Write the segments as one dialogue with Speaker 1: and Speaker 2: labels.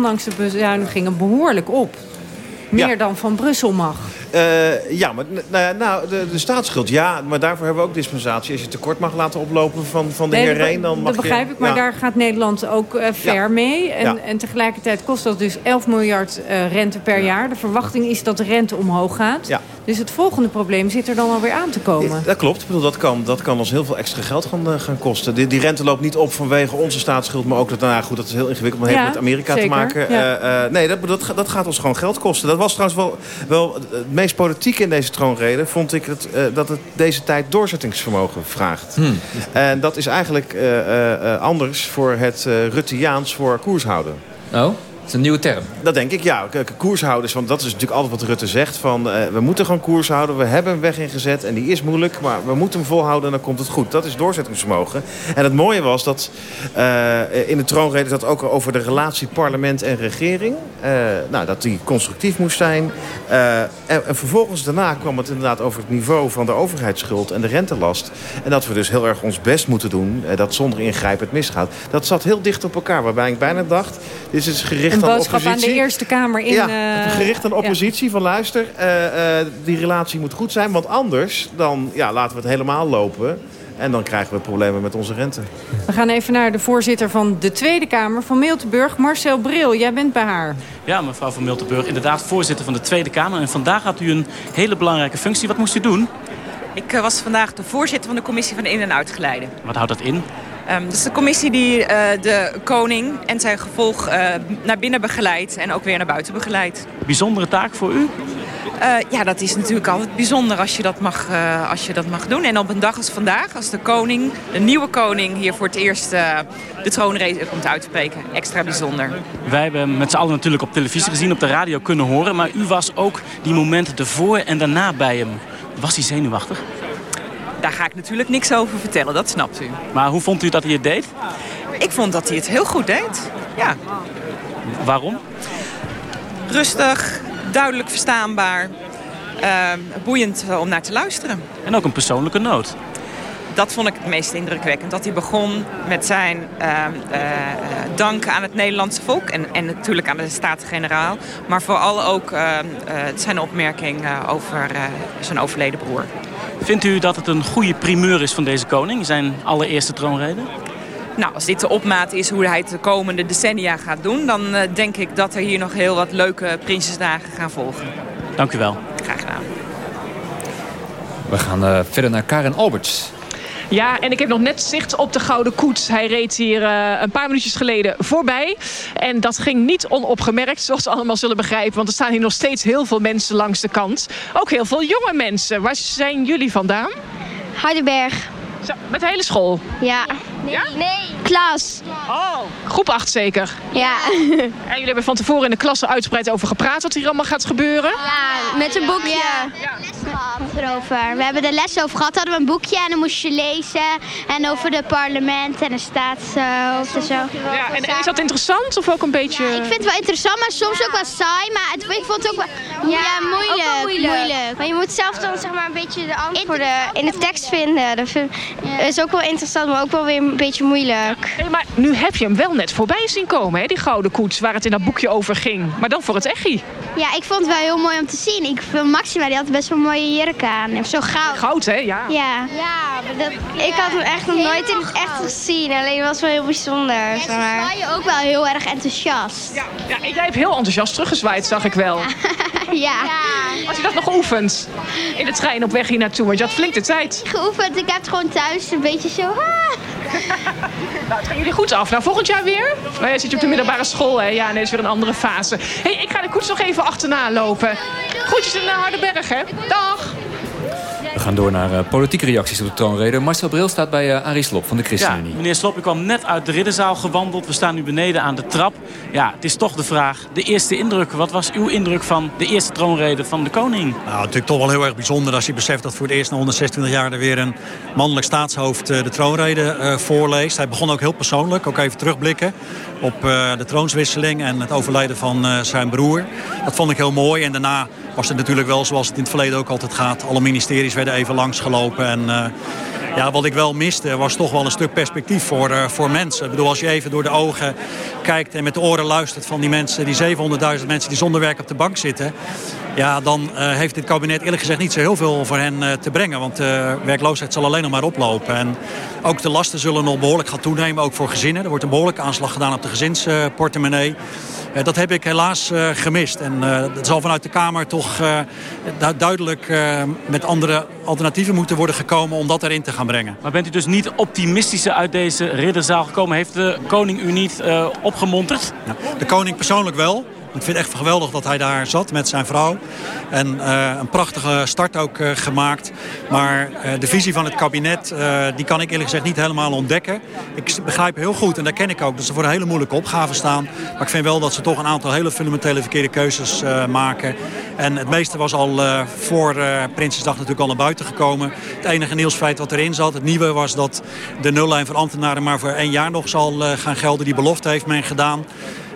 Speaker 1: ondanks de bezuinigingen behoorlijk op. Meer dan van Brussel mag.
Speaker 2: Uh, ja, maar nou, nou de, de, staatsschuld, ja, maar daarvoor hebben we ook dispensatie. Als je tekort mag laten oplopen van, van de heer Reen, dan mag
Speaker 1: Dat begrijp ik, maar daar gaat Nederland ook uh, ver mee. En, en tegelijkertijd kost dat dus 11 miljard uh, rente per jaar. De verwachting is dat de rente omhoog gaat. Dus het volgende probleem zit er dan alweer aan te komen.
Speaker 2: dat klopt. Ik bedoel, dat, kan, dat kan ons heel veel extra geld gaan, gaan kosten. Die, die, rente loopt niet op vanwege onze staatsschuld, maar ook dat, nou, goed, dat is heel ingewikkeld, maar heeft met Amerika te maken. nee, dat, dat, dat, gaat ons gewoon geld kosten. Dat was trouwens wel, wel meest politiek in deze troonrede... vond ik het, uh, dat het deze tijd doorzettingsvermogen vraagt. Hmm. En dat is eigenlijk uh, uh, anders voor het Rutteaans voor koershouden.
Speaker 3: Oh? Is een nieuwe term.
Speaker 2: Dat denk ik, ja. Koershouders, want dat is natuurlijk altijd wat Rutte zegt. Van, uh, we moeten gewoon koers houden. We hebben een weg ingezet en die is moeilijk. Maar we moeten hem volhouden en dan komt het goed. Dat is doorzettingsvermogen. En het mooie was dat uh, in de troonrede dat ook over de relatie parlement en regering. Uh, nou, dat die constructief moest zijn. En, en, vervolgens daarna kwam het inderdaad over het niveau van de overheidsschuld en de rentelast. En dat we dus heel erg ons best moeten doen. dat zonder ingrijpen het misgaat. Dat zat heel dicht op elkaar. Waarbij ik bijna dacht, dit is gericht
Speaker 1: een boodschap aan de Eerste Kamer. In,
Speaker 2: ja, uh, gericht aan oppositie van luister, uh, uh, die relatie moet goed zijn. Want anders dan ja, laten we het helemaal lopen. En dan krijgen we problemen met onze rente.
Speaker 1: We gaan even naar de voorzitter van de Tweede Kamer van Miltenburg. Marcel Bril, jij bent bij haar.
Speaker 4: Ja, mevrouw van Miltenburg. Inderdaad, voorzitter van de Tweede Kamer. En vandaag had u een hele belangrijke functie. Wat moest u doen?
Speaker 5: Ik was vandaag de voorzitter van de commissie van In- en Uitgeleide.
Speaker 4: Wat houdt dat in?
Speaker 5: Um, is de commissie die uh, de koning en zijn gevolg uh, naar binnen begeleidt en ook weer naar buiten begeleidt.
Speaker 4: Bijzondere taak voor u?
Speaker 5: Uh, ja, dat is natuurlijk altijd bijzonder als je, dat mag, als je dat mag doen. En op een dag als vandaag, als de koning, de nieuwe koning... hier voor het eerst de troonrede komt uitspreken. Extra bijzonder.
Speaker 4: Wij hebben met z'n allen natuurlijk op televisie gezien, op de radio kunnen horen... maar u was ook die momenten ervoor en daarna bij hem. Was hij zenuwachtig?
Speaker 5: Daar ga ik natuurlijk niks over vertellen, dat snapt u.
Speaker 4: Maar hoe vond u dat hij het deed?
Speaker 5: Ik vond dat hij het heel goed deed, ja.
Speaker 4: Waarom?
Speaker 5: Rustig, duidelijk verstaanbaar, uh, boeiend om naar te luisteren.
Speaker 4: En ook een persoonlijke noot.
Speaker 5: Dat vond ik het meest indrukwekkend. Dat hij begon met zijn uh, uh, dank aan het Nederlandse volk. En, en natuurlijk aan de Staten-Generaal. Maar vooral ook zijn opmerking over zijn overleden broer.
Speaker 4: Vindt u dat het een goede primeur is van deze koning, zijn allereerste troonrede?
Speaker 5: Nou, als dit de opmaat is hoe hij het de komende decennia gaat doen... dan uh, denk ik dat er hier nog heel wat leuke Prinsjesdagen gaan volgen.
Speaker 4: Dank u wel.
Speaker 5: Graag gedaan.
Speaker 3: We gaan uh, verder naar Karen Alberts.
Speaker 6: Ja, en ik heb nog net zicht op de Gouden Koets. Hij reed hier uh, een paar minuutjes geleden voorbij. En dat ging niet onopgemerkt, zoals we allemaal zullen begrijpen. Want er staan hier nog steeds heel veel mensen langs de kant. Ook heel veel jonge mensen. Waar zijn jullie vandaan?
Speaker 7: Heidelberg.
Speaker 6: Zo, met de hele school?
Speaker 7: Ja.
Speaker 6: Nee. Ja?
Speaker 7: nee. Klas.
Speaker 6: Oh, groep 8 zeker?
Speaker 7: Ja.
Speaker 6: En jullie hebben van tevoren in de klasse uitgebreid over gepraat wat hier allemaal gaat gebeuren?
Speaker 7: Ja, met een boekje. Ja. ja. Erover. We hebben er les over gehad, hadden we een boekje en dan moest je lezen. En over het parlement en de staatshoofd en zo.
Speaker 6: Ja, en, is dat interessant of ook een beetje...
Speaker 7: Ja, ik vind het wel interessant, maar soms ook wel saai. Maar het, ik vond het ook wel ja, moeilijk. Ook moeilijk. moeilijk. Maar je moet zelf dan zeg maar een beetje de antwoorden in de tekst vinden. Dat vind, is ook wel interessant, maar ook wel weer een beetje moeilijk.
Speaker 6: Maar nu heb je hem wel net voorbij zien komen, hè? die gouden koets waar het in dat boekje over ging. Maar dan voor het echi.
Speaker 7: Ja, ik vond het wel heel mooi om te zien. Ik vind Maxima, die had best wel een mooie jurk aan. Zo goud.
Speaker 6: Goud, hè? Ja.
Speaker 7: Ja, ja dat, ik had hem echt nog nooit in het echt gezien. Alleen het was wel heel bijzonder. En ze je ook wel heel erg enthousiast.
Speaker 6: Ja, ja jij hebt heel enthousiast teruggezwaaid, zag ik wel.
Speaker 7: ja.
Speaker 6: ja. Had je dat nog geoefend? In de trein op weg hier naartoe, want je had flink de tijd.
Speaker 7: Geoefend, ik heb het gewoon thuis een beetje zo...
Speaker 6: nou, het ging jullie goed af. Nou, volgend jaar weer? Nou, jij zit je op de middelbare school, hè? Ja, nee, is weer een andere fase. hey, ik ga de koets nog even achterna lopen. Groetjes in Hardenberg, hè? Dag!
Speaker 3: We gaan door naar uh, politieke reacties op de troonrede. Marcel Bril staat bij uh, Arie Slop van de ChristenUnie.
Speaker 4: Ja, meneer Slop, u kwam net uit de ridderzaal gewandeld. We staan nu beneden aan de trap. Ja, het is toch de vraag, de eerste indruk. Wat was uw indruk van de eerste troonrede van de koning?
Speaker 8: Nou, natuurlijk toch wel heel erg bijzonder als je beseft dat voor het eerst na 126 jaar er weer een mannelijk staatshoofd uh, de troonrede uh, voorleest. Hij begon ook heel persoonlijk, ook even terugblikken op uh, de troonswisseling en het overlijden van zijn broer. Dat vond ik heel mooi en daarna was het natuurlijk wel zoals het in het verleden ook altijd gaat. Alle ministeries werden even langsgelopen en uh, Ja, wat ik wel miste was toch wel een stuk perspectief voor, voor mensen. Ik bedoel, als je even door de ogen kijkt en met de oren luistert van die mensen... die 700.000 mensen die zonder werk op de bank zitten... Ja, dan heeft dit kabinet eerlijk gezegd niet zo heel veel voor hen te brengen. Want uh, werkloosheid zal alleen nog maar oplopen. En ook de lasten zullen nog behoorlijk gaan toenemen, ook voor gezinnen. Er wordt een behoorlijke aanslag gedaan op de gezinsportemonnee. Dat heb ik helaas gemist. En dat zal vanuit de Kamer toch duidelijk met andere alternatieven moeten worden gekomen om dat erin te gaan brengen.
Speaker 4: Maar bent u dus niet optimistischer uit deze ridderzaal gekomen? Heeft de koning u niet opgemonterd?
Speaker 8: Ja, de koning persoonlijk wel. Ik vind het echt geweldig dat hij daar zat met zijn vrouw. En uh, een prachtige start ook uh, gemaakt. Maar uh, de visie van het kabinet, die kan ik eerlijk gezegd niet helemaal ontdekken. Ik begrijp heel goed, en daar ken ik ook, dat ze voor een hele moeilijke opgave staan. Maar ik vind wel dat ze toch een aantal hele fundamentele verkeerde keuzes maken. En het meeste was al voor Prinsjesdag natuurlijk al naar buiten gekomen. Het enige nieuwsfeit wat erin zat, het nieuwe was dat de nullijn voor ambtenaren maar voor één jaar nog zal gaan gelden. Die belofte heeft men gedaan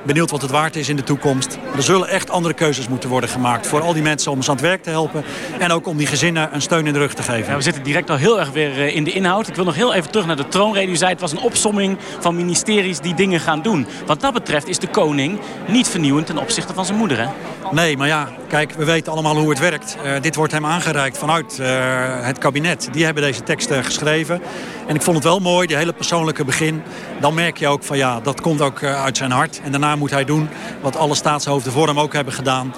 Speaker 8: benieuwd wat het waard is in de toekomst. Er zullen echt andere keuzes moeten worden gemaakt voor al die mensen om ze aan het werk te helpen. En ook om die gezinnen een steun in de rug te geven.
Speaker 4: Ja, we zitten direct al heel erg weer eh, in de inhoud. Ik wil nog heel even terug naar de troonrede. U zei het was een opsomming van ministeries die dingen gaan doen. Wat dat betreft is de koning niet vernieuwend ten opzichte van zijn moeder. Hè?
Speaker 8: Nee, maar ja, kijk, we weten allemaal hoe het werkt. Uh, dit wordt hem aangereikt vanuit uh, het kabinet. Die hebben deze teksten geschreven. En ik vond het wel mooi, die hele persoonlijke begin. Dan merk je ook van ja, dat komt ook uh, uit zijn hart. En daarna moet hij doen wat alle staatshoofden voor hem ook hebben gedaan.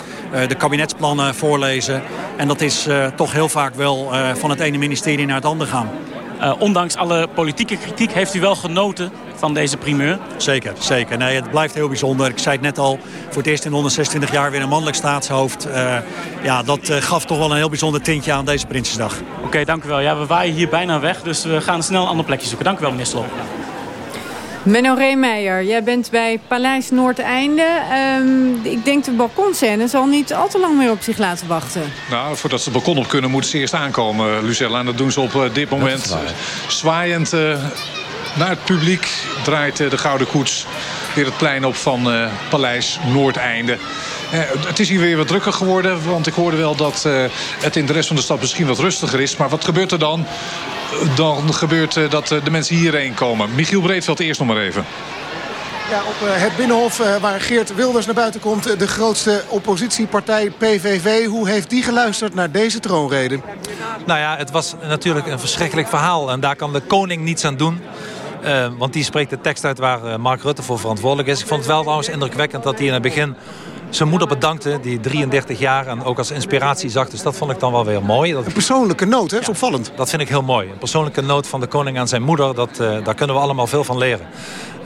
Speaker 8: de kabinetsplannen voorlezen. En dat is toch heel vaak wel van het ene ministerie naar het andere gaan.
Speaker 4: Ondanks alle politieke kritiek heeft u wel genoten van deze primeur?
Speaker 8: Zeker, zeker. Nee, het blijft heel bijzonder. Ik zei het net al, voor het eerst in 126 jaar weer een mannelijk staatshoofd. Uh, ja, dat uh, gaf toch wel een heel bijzonder tintje aan deze Prinsjesdag.
Speaker 4: Oké, okay, dank u wel. Ja, we waaien hier bijna weg, dus we gaan snel een ander plekje zoeken. Dank u wel, meneer Slob.
Speaker 1: Menno Reemeijer, jij bent bij Paleis Noordeinde. Um, ik denk de balkonscène zal niet al te lang meer op zich laten wachten.
Speaker 9: Nou, voordat ze het balkon op kunnen, moeten ze eerst aankomen, Lucella. En dat doen ze op uh, dit moment zwaaiend uh, naar het publiek. Draait de Gouden Koets weer het plein op van uh, Paleis Noordeinde. Uh, het is hier weer wat drukker geworden. Want ik hoorde wel dat uh, het in de rest van de stad misschien wat rustiger is. Maar wat gebeurt er dan? Dan gebeurt uh, dat de mensen hierheen komen. Michiel Breedveld eerst nog maar even.
Speaker 10: Ja, op het Binnenhof waar Geert Wilders naar buiten komt. De grootste oppositiepartij PVV. Hoe heeft die geluisterd naar deze troonrede?
Speaker 11: Nou ja, het was natuurlijk een verschrikkelijk verhaal. En daar kan de koning niets aan doen. Uh, want die spreekt de tekst uit waar Mark Rutte voor verantwoordelijk is. Ik vond het wel trouwens indrukwekkend dat hij in het begin zijn moeder bedankte, die 33 jaar en ook als inspiratie zag. Dus dat vond ik dan wel weer mooi. Dat...
Speaker 10: Een persoonlijke noot, hè? Dat is opvallend.
Speaker 11: Dat vind ik heel mooi. Een persoonlijke noot van de koning aan zijn moeder, dat, uh, daar kunnen we allemaal veel van leren.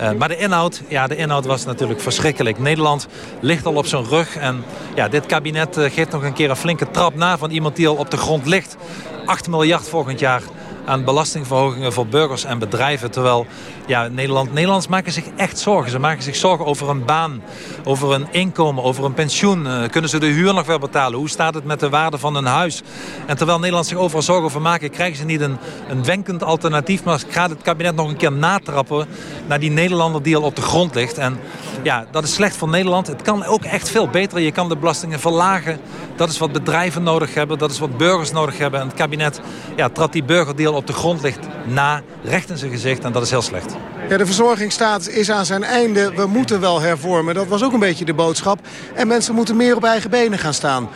Speaker 11: Uh, maar de inhoud, ja, de inhoud was natuurlijk verschrikkelijk. Nederland ligt al op zijn rug. En ja, dit kabinet uh, geeft nog een keer een flinke trap na van iemand die al op de grond ligt. 8 miljard volgend jaar aan belastingverhogingen voor burgers en bedrijven. Terwijl ja, Nederland, Nederlanders maken zich echt zorgen. Ze maken zich zorgen over een baan, over een inkomen, over een pensioen. Uh, kunnen ze de huur nog wel betalen? Hoe staat het met de waarde van een huis? En terwijl Nederland zich overal zorgen over maken... krijgen ze niet een, een wenkend alternatief... maar gaat het kabinet nog een keer natrappen... naar die Nederlander die al op de grond ligt. En ja, dat is slecht voor Nederland. Het kan ook echt veel beter. Je kan de belastingen verlagen. Dat is wat bedrijven nodig hebben. Dat is wat burgers nodig hebben. En het kabinet ja, trad die burgerdeel op de grond ligt na, recht in zijn gezicht. En dat is heel slecht.
Speaker 10: Ja, de verzorgingsstaat is aan zijn einde. We moeten wel hervormen. Dat was ook een beetje de boodschap. En mensen moeten meer op eigen benen gaan staan.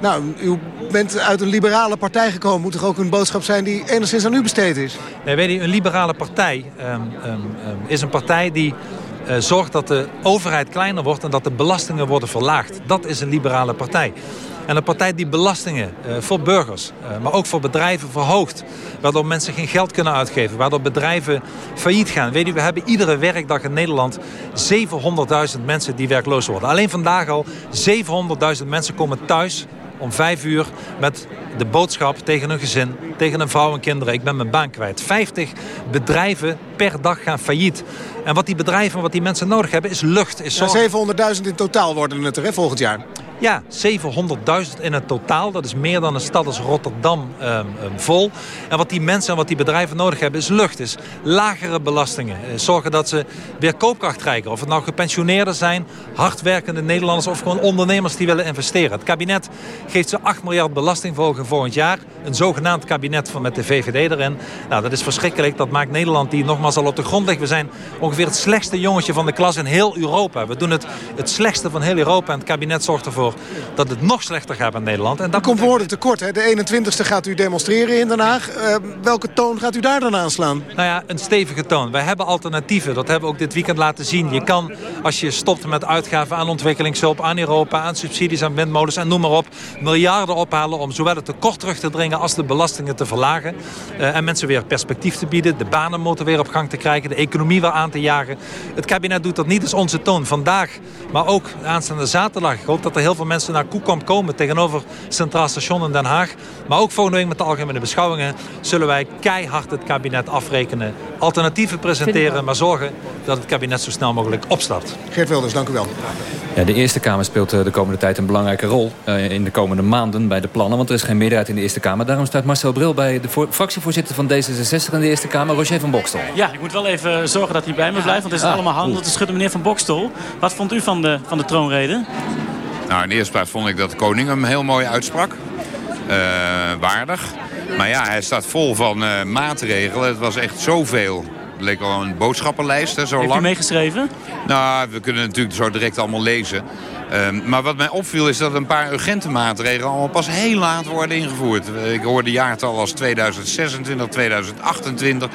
Speaker 10: Nou, u bent uit een liberale partij gekomen. Moet toch ook een boodschap zijn die enigszins aan u besteed is?
Speaker 11: Nee, weet een liberale partij um, um, is een partij die uh, zorgt dat de overheid kleiner wordt... en dat de belastingen worden verlaagd. Dat is een liberale partij. En een partij die belastingen uh, voor burgers, uh, maar ook voor bedrijven verhoogt. Waardoor mensen geen geld kunnen uitgeven. Waardoor bedrijven failliet gaan. Weet u, we hebben iedere werkdag in Nederland 700.000 mensen die werkloos worden. Alleen vandaag al 700.000 mensen komen thuis om vijf uur met de boodschap tegen een gezin, tegen een vrouw en kinderen. Ik ben mijn baan kwijt. 50 bedrijven per dag gaan failliet. En wat die bedrijven, wat die mensen nodig hebben, is lucht. Is
Speaker 10: ja, 700.000 in totaal worden het er hè, volgend jaar.
Speaker 11: Ja, 700.000 in het totaal. Dat is meer dan een stad als Rotterdam um, vol. En wat die mensen en wat die bedrijven nodig hebben is lucht. Is lagere belastingen. Eh, zorgen dat ze weer koopkracht krijgen. Of het nou gepensioneerden zijn, hardwerkende Nederlanders... of gewoon ondernemers die willen investeren. Het kabinet geeft ze 8 miljard belastingverhoging volgend jaar. Een zogenaamd kabinet van met de VVD erin. Nou, dat is verschrikkelijk. Dat maakt Nederland, die nogmaals al op de grond ligt. We zijn ongeveer het slechtste jongetje van de klas in heel Europa. We doen het, het slechtste van heel Europa. En het kabinet zorgt ervoor dat het nog slechter gaat in Nederland.
Speaker 10: En dat komt woorden tekort. Hè? De 21ste gaat u demonstreren in Den Haag. Uh, welke toon gaat u daar dan aanslaan?
Speaker 11: Nou ja, een stevige toon. Wij hebben alternatieven. Dat hebben we ook dit weekend laten zien. Je kan, als je stopt met uitgaven aan ontwikkelingshulp, aan Europa, aan subsidies, aan windmolens en noem maar op, miljarden ophalen om zowel het tekort terug te dringen als de belastingen te verlagen. Uh, en mensen weer perspectief te bieden, de banenmotor weer op gang te krijgen, de economie weer aan te jagen. Het kabinet doet dat niet, als onze toon. Vandaag, maar ook aanstaande zaterdag. Ik hoop dat er heel veel mensen naar Koekamp komen tegenover Centraal Station in Den Haag. Maar ook volgende week met de algemene beschouwingen zullen wij keihard het kabinet afrekenen. Alternatieven presenteren, maar zorgen dat het kabinet zo snel mogelijk opstapt.
Speaker 10: Geert Wilders, dank u wel.
Speaker 3: Ja, de Eerste Kamer speelt eh, de komende tijd een belangrijke rol uh, in de komende maanden bij de plannen. Want er is geen meerderheid in de Eerste Kamer. Daarom staat Marcel Bril bij de fractievoorzitter van D66 in de Eerste Kamer, Roger van Bokstel.
Speaker 4: Ja, ik moet wel even zorgen dat hij bij me blijft, want het is ah, allemaal handen te schudden. Meneer van Bokstel, wat vond u van de, van de troonrede?
Speaker 12: Nou, in de eerste plaats vond ik dat de koning hem heel mooi uitsprak. Uh, waardig. Maar ja, hij staat vol van uh, maatregelen. Het was echt zoveel. Het leek al een boodschappenlijst, hè, zo
Speaker 4: Heeft
Speaker 12: lang.
Speaker 4: u meegeschreven?
Speaker 12: Nou, we kunnen natuurlijk zo direct allemaal lezen. Uh, maar wat mij opviel is dat een paar urgente maatregelen allemaal pas heel laat worden ingevoerd. Ik hoorde jaartal als 2026, 2028.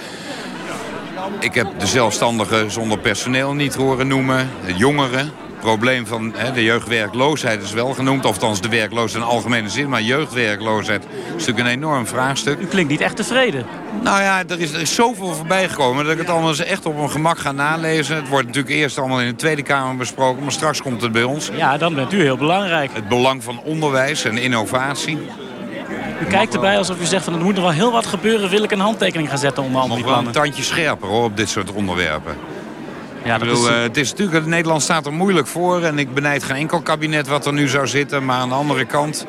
Speaker 12: Ik heb de zelfstandigen zonder personeel niet horen noemen. De jongeren, probleem van hè, de jeugdwerkloosheid is wel genoemd. Althans de werkloosheid in algemene zin. Maar jeugdwerkloosheid is natuurlijk een enorm vraagstuk.
Speaker 4: U klinkt niet echt tevreden.
Speaker 12: Nou ja, er is, er is zoveel voorbij gekomen dat ik het allemaal eens echt op mijn gemak ga nalezen. Het wordt natuurlijk eerst allemaal in de Tweede Kamer besproken. Maar straks komt het bij ons.
Speaker 4: Ja, dan bent u heel belangrijk.
Speaker 12: Het belang van onderwijs en innovatie.
Speaker 4: U kijkt erbij alsof u zegt van er moet nog wel heel wat gebeuren. Wil ik een handtekening gaan zetten onder andere
Speaker 12: Nog wel een tandje scherper hoor, op dit soort onderwerpen. Ja, dat bedoel, is... Uh, het is natuurlijk, Nederland staat er moeilijk voor. En ik benijd geen enkel kabinet wat er nu zou zitten. Maar aan de andere kant,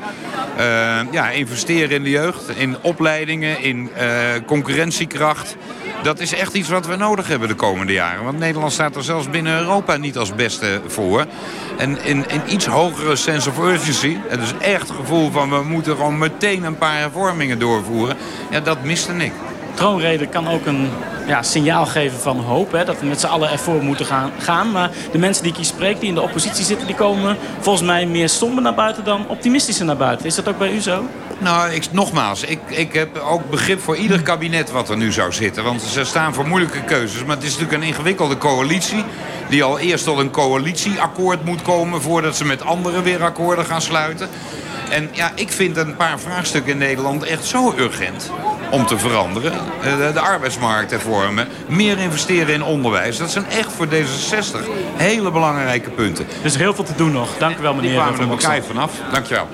Speaker 12: uh, ja, investeren in de jeugd. In opleidingen, in uh, concurrentiekracht. Dat is echt iets wat we nodig hebben de komende jaren. Want Nederland staat er zelfs binnen Europa niet als beste voor. En in, in iets hogere sense of urgency. Het is echt het gevoel van we moeten gewoon meteen een paar hervormingen doorvoeren. Ja, dat miste ik.
Speaker 4: Troonrede kan ook een ja, signaal geven van hoop. Hè, dat we met z'n allen ervoor moeten gaan, gaan. Maar de mensen die ik hier spreek, die in de oppositie zitten... die komen volgens mij meer somber naar buiten dan optimistischer naar buiten. Is dat ook bij u zo?
Speaker 12: Nou, ik, nogmaals, ik, ik heb ook begrip voor ieder kabinet wat er nu zou zitten. Want ze staan voor moeilijke keuzes. Maar het is natuurlijk een ingewikkelde coalitie... die al eerst tot een coalitieakkoord moet komen... voordat ze met anderen weer akkoorden gaan sluiten. En ja, ik vind een paar vraagstukken in Nederland echt zo urgent om te veranderen. De, de arbeidsmarkt hervormen. Meer investeren in onderwijs. Dat zijn echt voor D66 hele belangrijke punten.
Speaker 4: Dus heel veel te doen nog. Dank u wel, meneer.
Speaker 12: Die kwamen er elkaar vanaf. Dank je wel.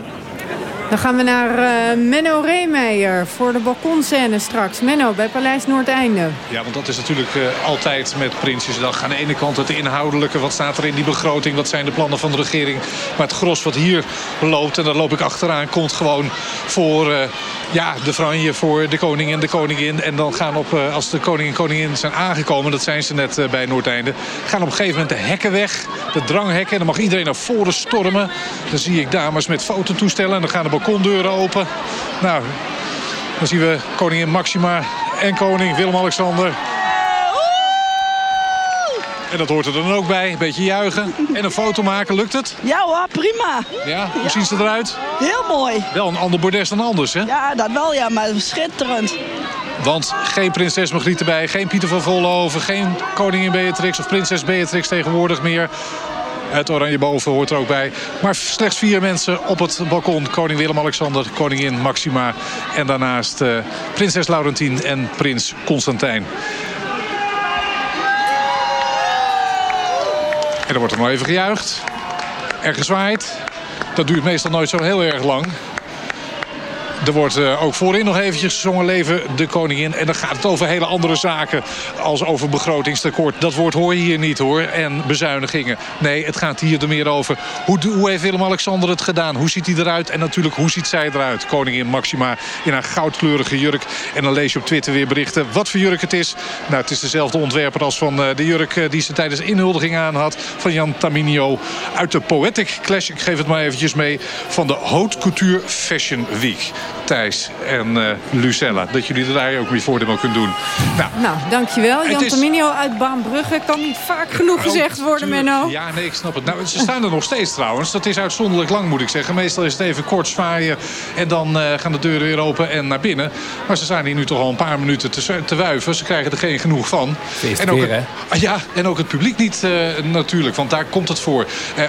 Speaker 1: Dan gaan we naar uh, Menno Reemeijer voor de balkonscène straks. Menno, bij Paleis Noordeinde.
Speaker 9: Ja, want dat is natuurlijk uh, altijd met Prinsjesdag. Aan de ene kant het inhoudelijke, wat staat er in die begroting... wat zijn de plannen van de regering. Maar het gros wat hier loopt, en daar loop ik achteraan... komt gewoon voor uh, ja, de franje, voor de koning en de koningin. En dan gaan op, als de koning en koningin zijn aangekomen... dat zijn ze net bij Noordeinde... gaan op een gegeven moment de hekken weg, de dranghekken. En dan mag iedereen naar voren stormen. Dan zie ik dames met fototoestellen en dan gaan de balkondeuren open. Nou, dan zien we koningin Maxima en koning Willem-Alexander. En dat hoort er dan ook bij. Een beetje juichen. En een foto maken. Lukt het?
Speaker 13: Ja hoor, prima.
Speaker 9: Ja? Hoe ja. zien ze eruit?
Speaker 13: Heel mooi.
Speaker 9: Wel een ander bordes dan anders, hè?
Speaker 13: Ja, dat wel ja, maar schitterend.
Speaker 9: Want geen prinses Margriet erbij, geen Pieter van Vollenhoven... geen koningin Beatrix of prinses Beatrix tegenwoordig meer. Het oranje boven hoort er ook bij. Maar slechts vier mensen op het balkon. Koning Willem-Alexander, koningin Maxima... en daarnaast uh, prinses Laurentien en prins Constantijn. En er wordt er nog even gejuicht. Er gezwaaid. Dat duurt meestal nooit zo heel erg lang. Er wordt uh, ook voorin nog eventjes gezongen Leven de Koningin. En dan gaat het over hele andere zaken als over begrotingstekort. Dat woord hoor je hier niet hoor. En bezuinigingen. Nee, het gaat hier er meer over. Hoe, hoe heeft Willem-Alexander het gedaan? Hoe ziet hij eruit? En natuurlijk, hoe ziet zij eruit? Koningin Maxima in haar goudkleurige jurk. En dan lees je op Twitter weer berichten wat voor jurk het is. Nou, het is dezelfde ontwerper als van uh, de jurk uh, die ze tijdens inhuldiging aan had. Van Jan Taminio uit de Poetic Clash. Ik geef het maar eventjes mee. Van de Haute Couture Fashion Week. Thijs en uh, Lucella. Dat jullie er daar ook weer voordeel kunnen doen.
Speaker 1: Nou, nou dankjewel. Jan is... Taminio uit Baanbrugge. Kan niet vaak genoeg oh, gezegd worden, Menno.
Speaker 9: Ja, nee, ik snap het. Nou, ze staan er nog steeds trouwens. Dat is uitzonderlijk lang, moet ik zeggen. Meestal is het even kort zwaaien. En dan uh, gaan de deuren weer open en naar binnen. Maar ze staan hier nu toch al een paar minuten te, te wuiven. Ze krijgen er geen genoeg van.
Speaker 3: En ook,
Speaker 9: het, ah, ja, en ook het publiek niet uh, natuurlijk. Want daar komt het voor. Uh,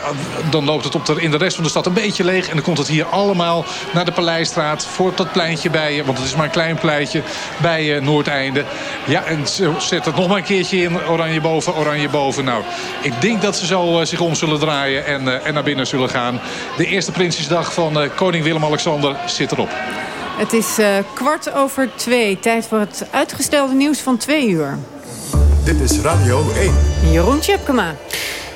Speaker 9: dan loopt het op de, in de rest van de stad een beetje leeg. En dan komt het hier allemaal naar de Paleisstraat. Voor dat pleintje bij je. Want het is maar een klein pleintje bij Noordeinde. Ja, en zet het nog maar een keertje in. Oranje boven, oranje boven. Nou, ik denk dat ze zo zich om zullen draaien. En, en naar binnen zullen gaan. De eerste Prinsjesdag van koning Willem-Alexander zit erop.
Speaker 1: Het is uh, kwart over twee. Tijd voor het uitgestelde nieuws van twee uur.
Speaker 14: Dit is Radio 1.
Speaker 1: Jeroen Tjepkema.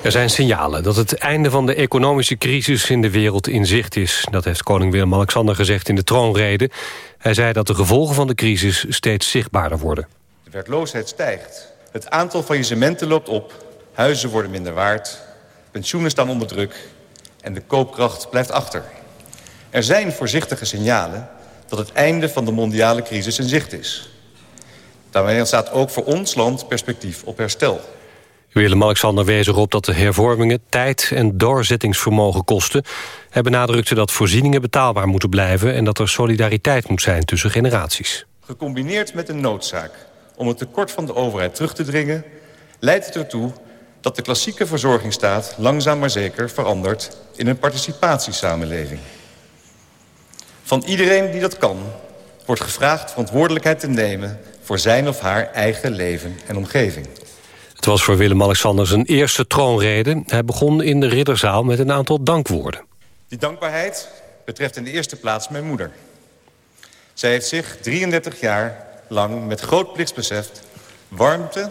Speaker 15: Er zijn signalen dat het einde van de economische crisis in de wereld in zicht is. Dat heeft koning Willem-Alexander gezegd in de troonrede. Hij zei dat de gevolgen van de crisis steeds zichtbaarder worden.
Speaker 16: De werkloosheid stijgt. Het aantal faillissementen loopt op. Huizen worden minder waard. Pensioenen staan onder druk. En de koopkracht blijft achter. Er zijn voorzichtige signalen dat het einde van de mondiale crisis in zicht is. Daarmee staat ook voor ons land perspectief op herstel.
Speaker 15: Willem-Alexander wees erop dat de hervormingen tijd en doorzettingsvermogen kosten. Hij benadrukte dat voorzieningen betaalbaar moeten blijven... en dat er solidariteit moet zijn tussen generaties.
Speaker 16: Gecombineerd met een noodzaak om het tekort van de overheid terug te dringen... leidt het ertoe dat de klassieke verzorgingsstaat langzaam maar zeker verandert... in een participatiesamenleving. Van iedereen die dat kan, wordt gevraagd verantwoordelijkheid te nemen... voor zijn of haar eigen leven en omgeving.
Speaker 15: Het was voor Willem-Alexander zijn eerste troonrede. Hij begon in de ridderzaal met een aantal dankwoorden.
Speaker 16: Die dankbaarheid betreft in de eerste plaats mijn moeder. Zij heeft zich 33 jaar lang met groot plichtsbesef... warmte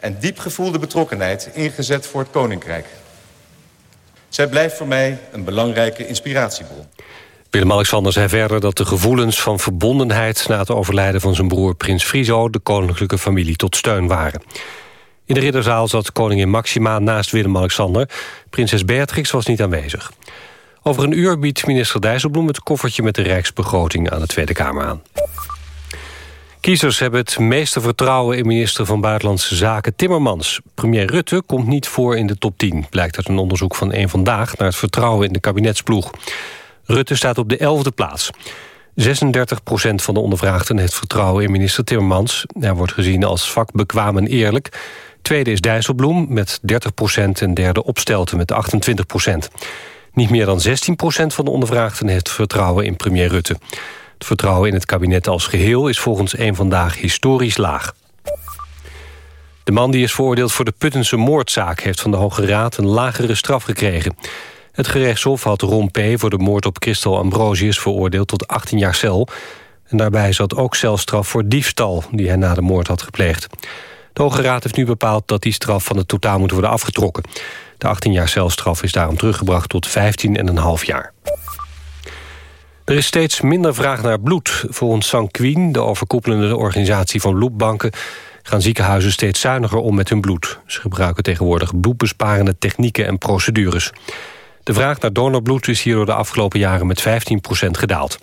Speaker 16: en diep gevoelde betrokkenheid ingezet voor het Koninkrijk. Zij blijft voor mij een belangrijke inspiratiebron.
Speaker 15: Willem-Alexander zei verder dat de gevoelens van verbondenheid... na het overlijden van zijn broer Prins Friso... de koninklijke familie tot steun waren. In de ridderzaal zat koningin Maxima naast Willem-Alexander. Prinses Beatrix was niet aanwezig. Over een uur biedt minister Dijsselbloem het koffertje... met de rijksbegroting aan de Tweede Kamer aan. Kiezers hebben het meeste vertrouwen in minister van Buitenlandse Zaken Timmermans. Premier Rutte komt niet voor in de top 10, blijkt uit een onderzoek van één Vandaag... naar het vertrouwen in de kabinetsploeg. Rutte staat op de elfde plaats. 36% van de ondervraagden heeft vertrouwen in minister Timmermans. Hij wordt gezien als vakbekwaam en eerlijk. Tweede is Dijsselbloem met 30% en derde Opstelten met 28% Niet meer dan 16% van de ondervraagden heeft vertrouwen in premier Rutte. Het vertrouwen in het kabinet als geheel is volgens een vandaag historisch laag. De man die is veroordeeld voor de Puttense moordzaak... heeft van de Hoge Raad een lagere straf gekregen. Het gerechtshof had Ron P. voor de moord op Christel Ambrosius veroordeeld tot 18 jaar cel. En daarbij zat ook celstraf voor diefstal die hij na de moord had gepleegd. De Hoge Raad heeft nu bepaald dat die straf van het totaal moet worden afgetrokken. De 18 jaar celstraf is daarom teruggebracht tot 15,5 jaar. Er is steeds minder vraag naar bloed. Volgens Sanquin, de overkoepelende organisatie van bloedbanken... gaan ziekenhuizen steeds zuiniger om met hun bloed. Ze gebruiken tegenwoordig bloedbesparende technieken en procedures. De vraag naar donorbloed is hierdoor de afgelopen jaren met 15% gedaald.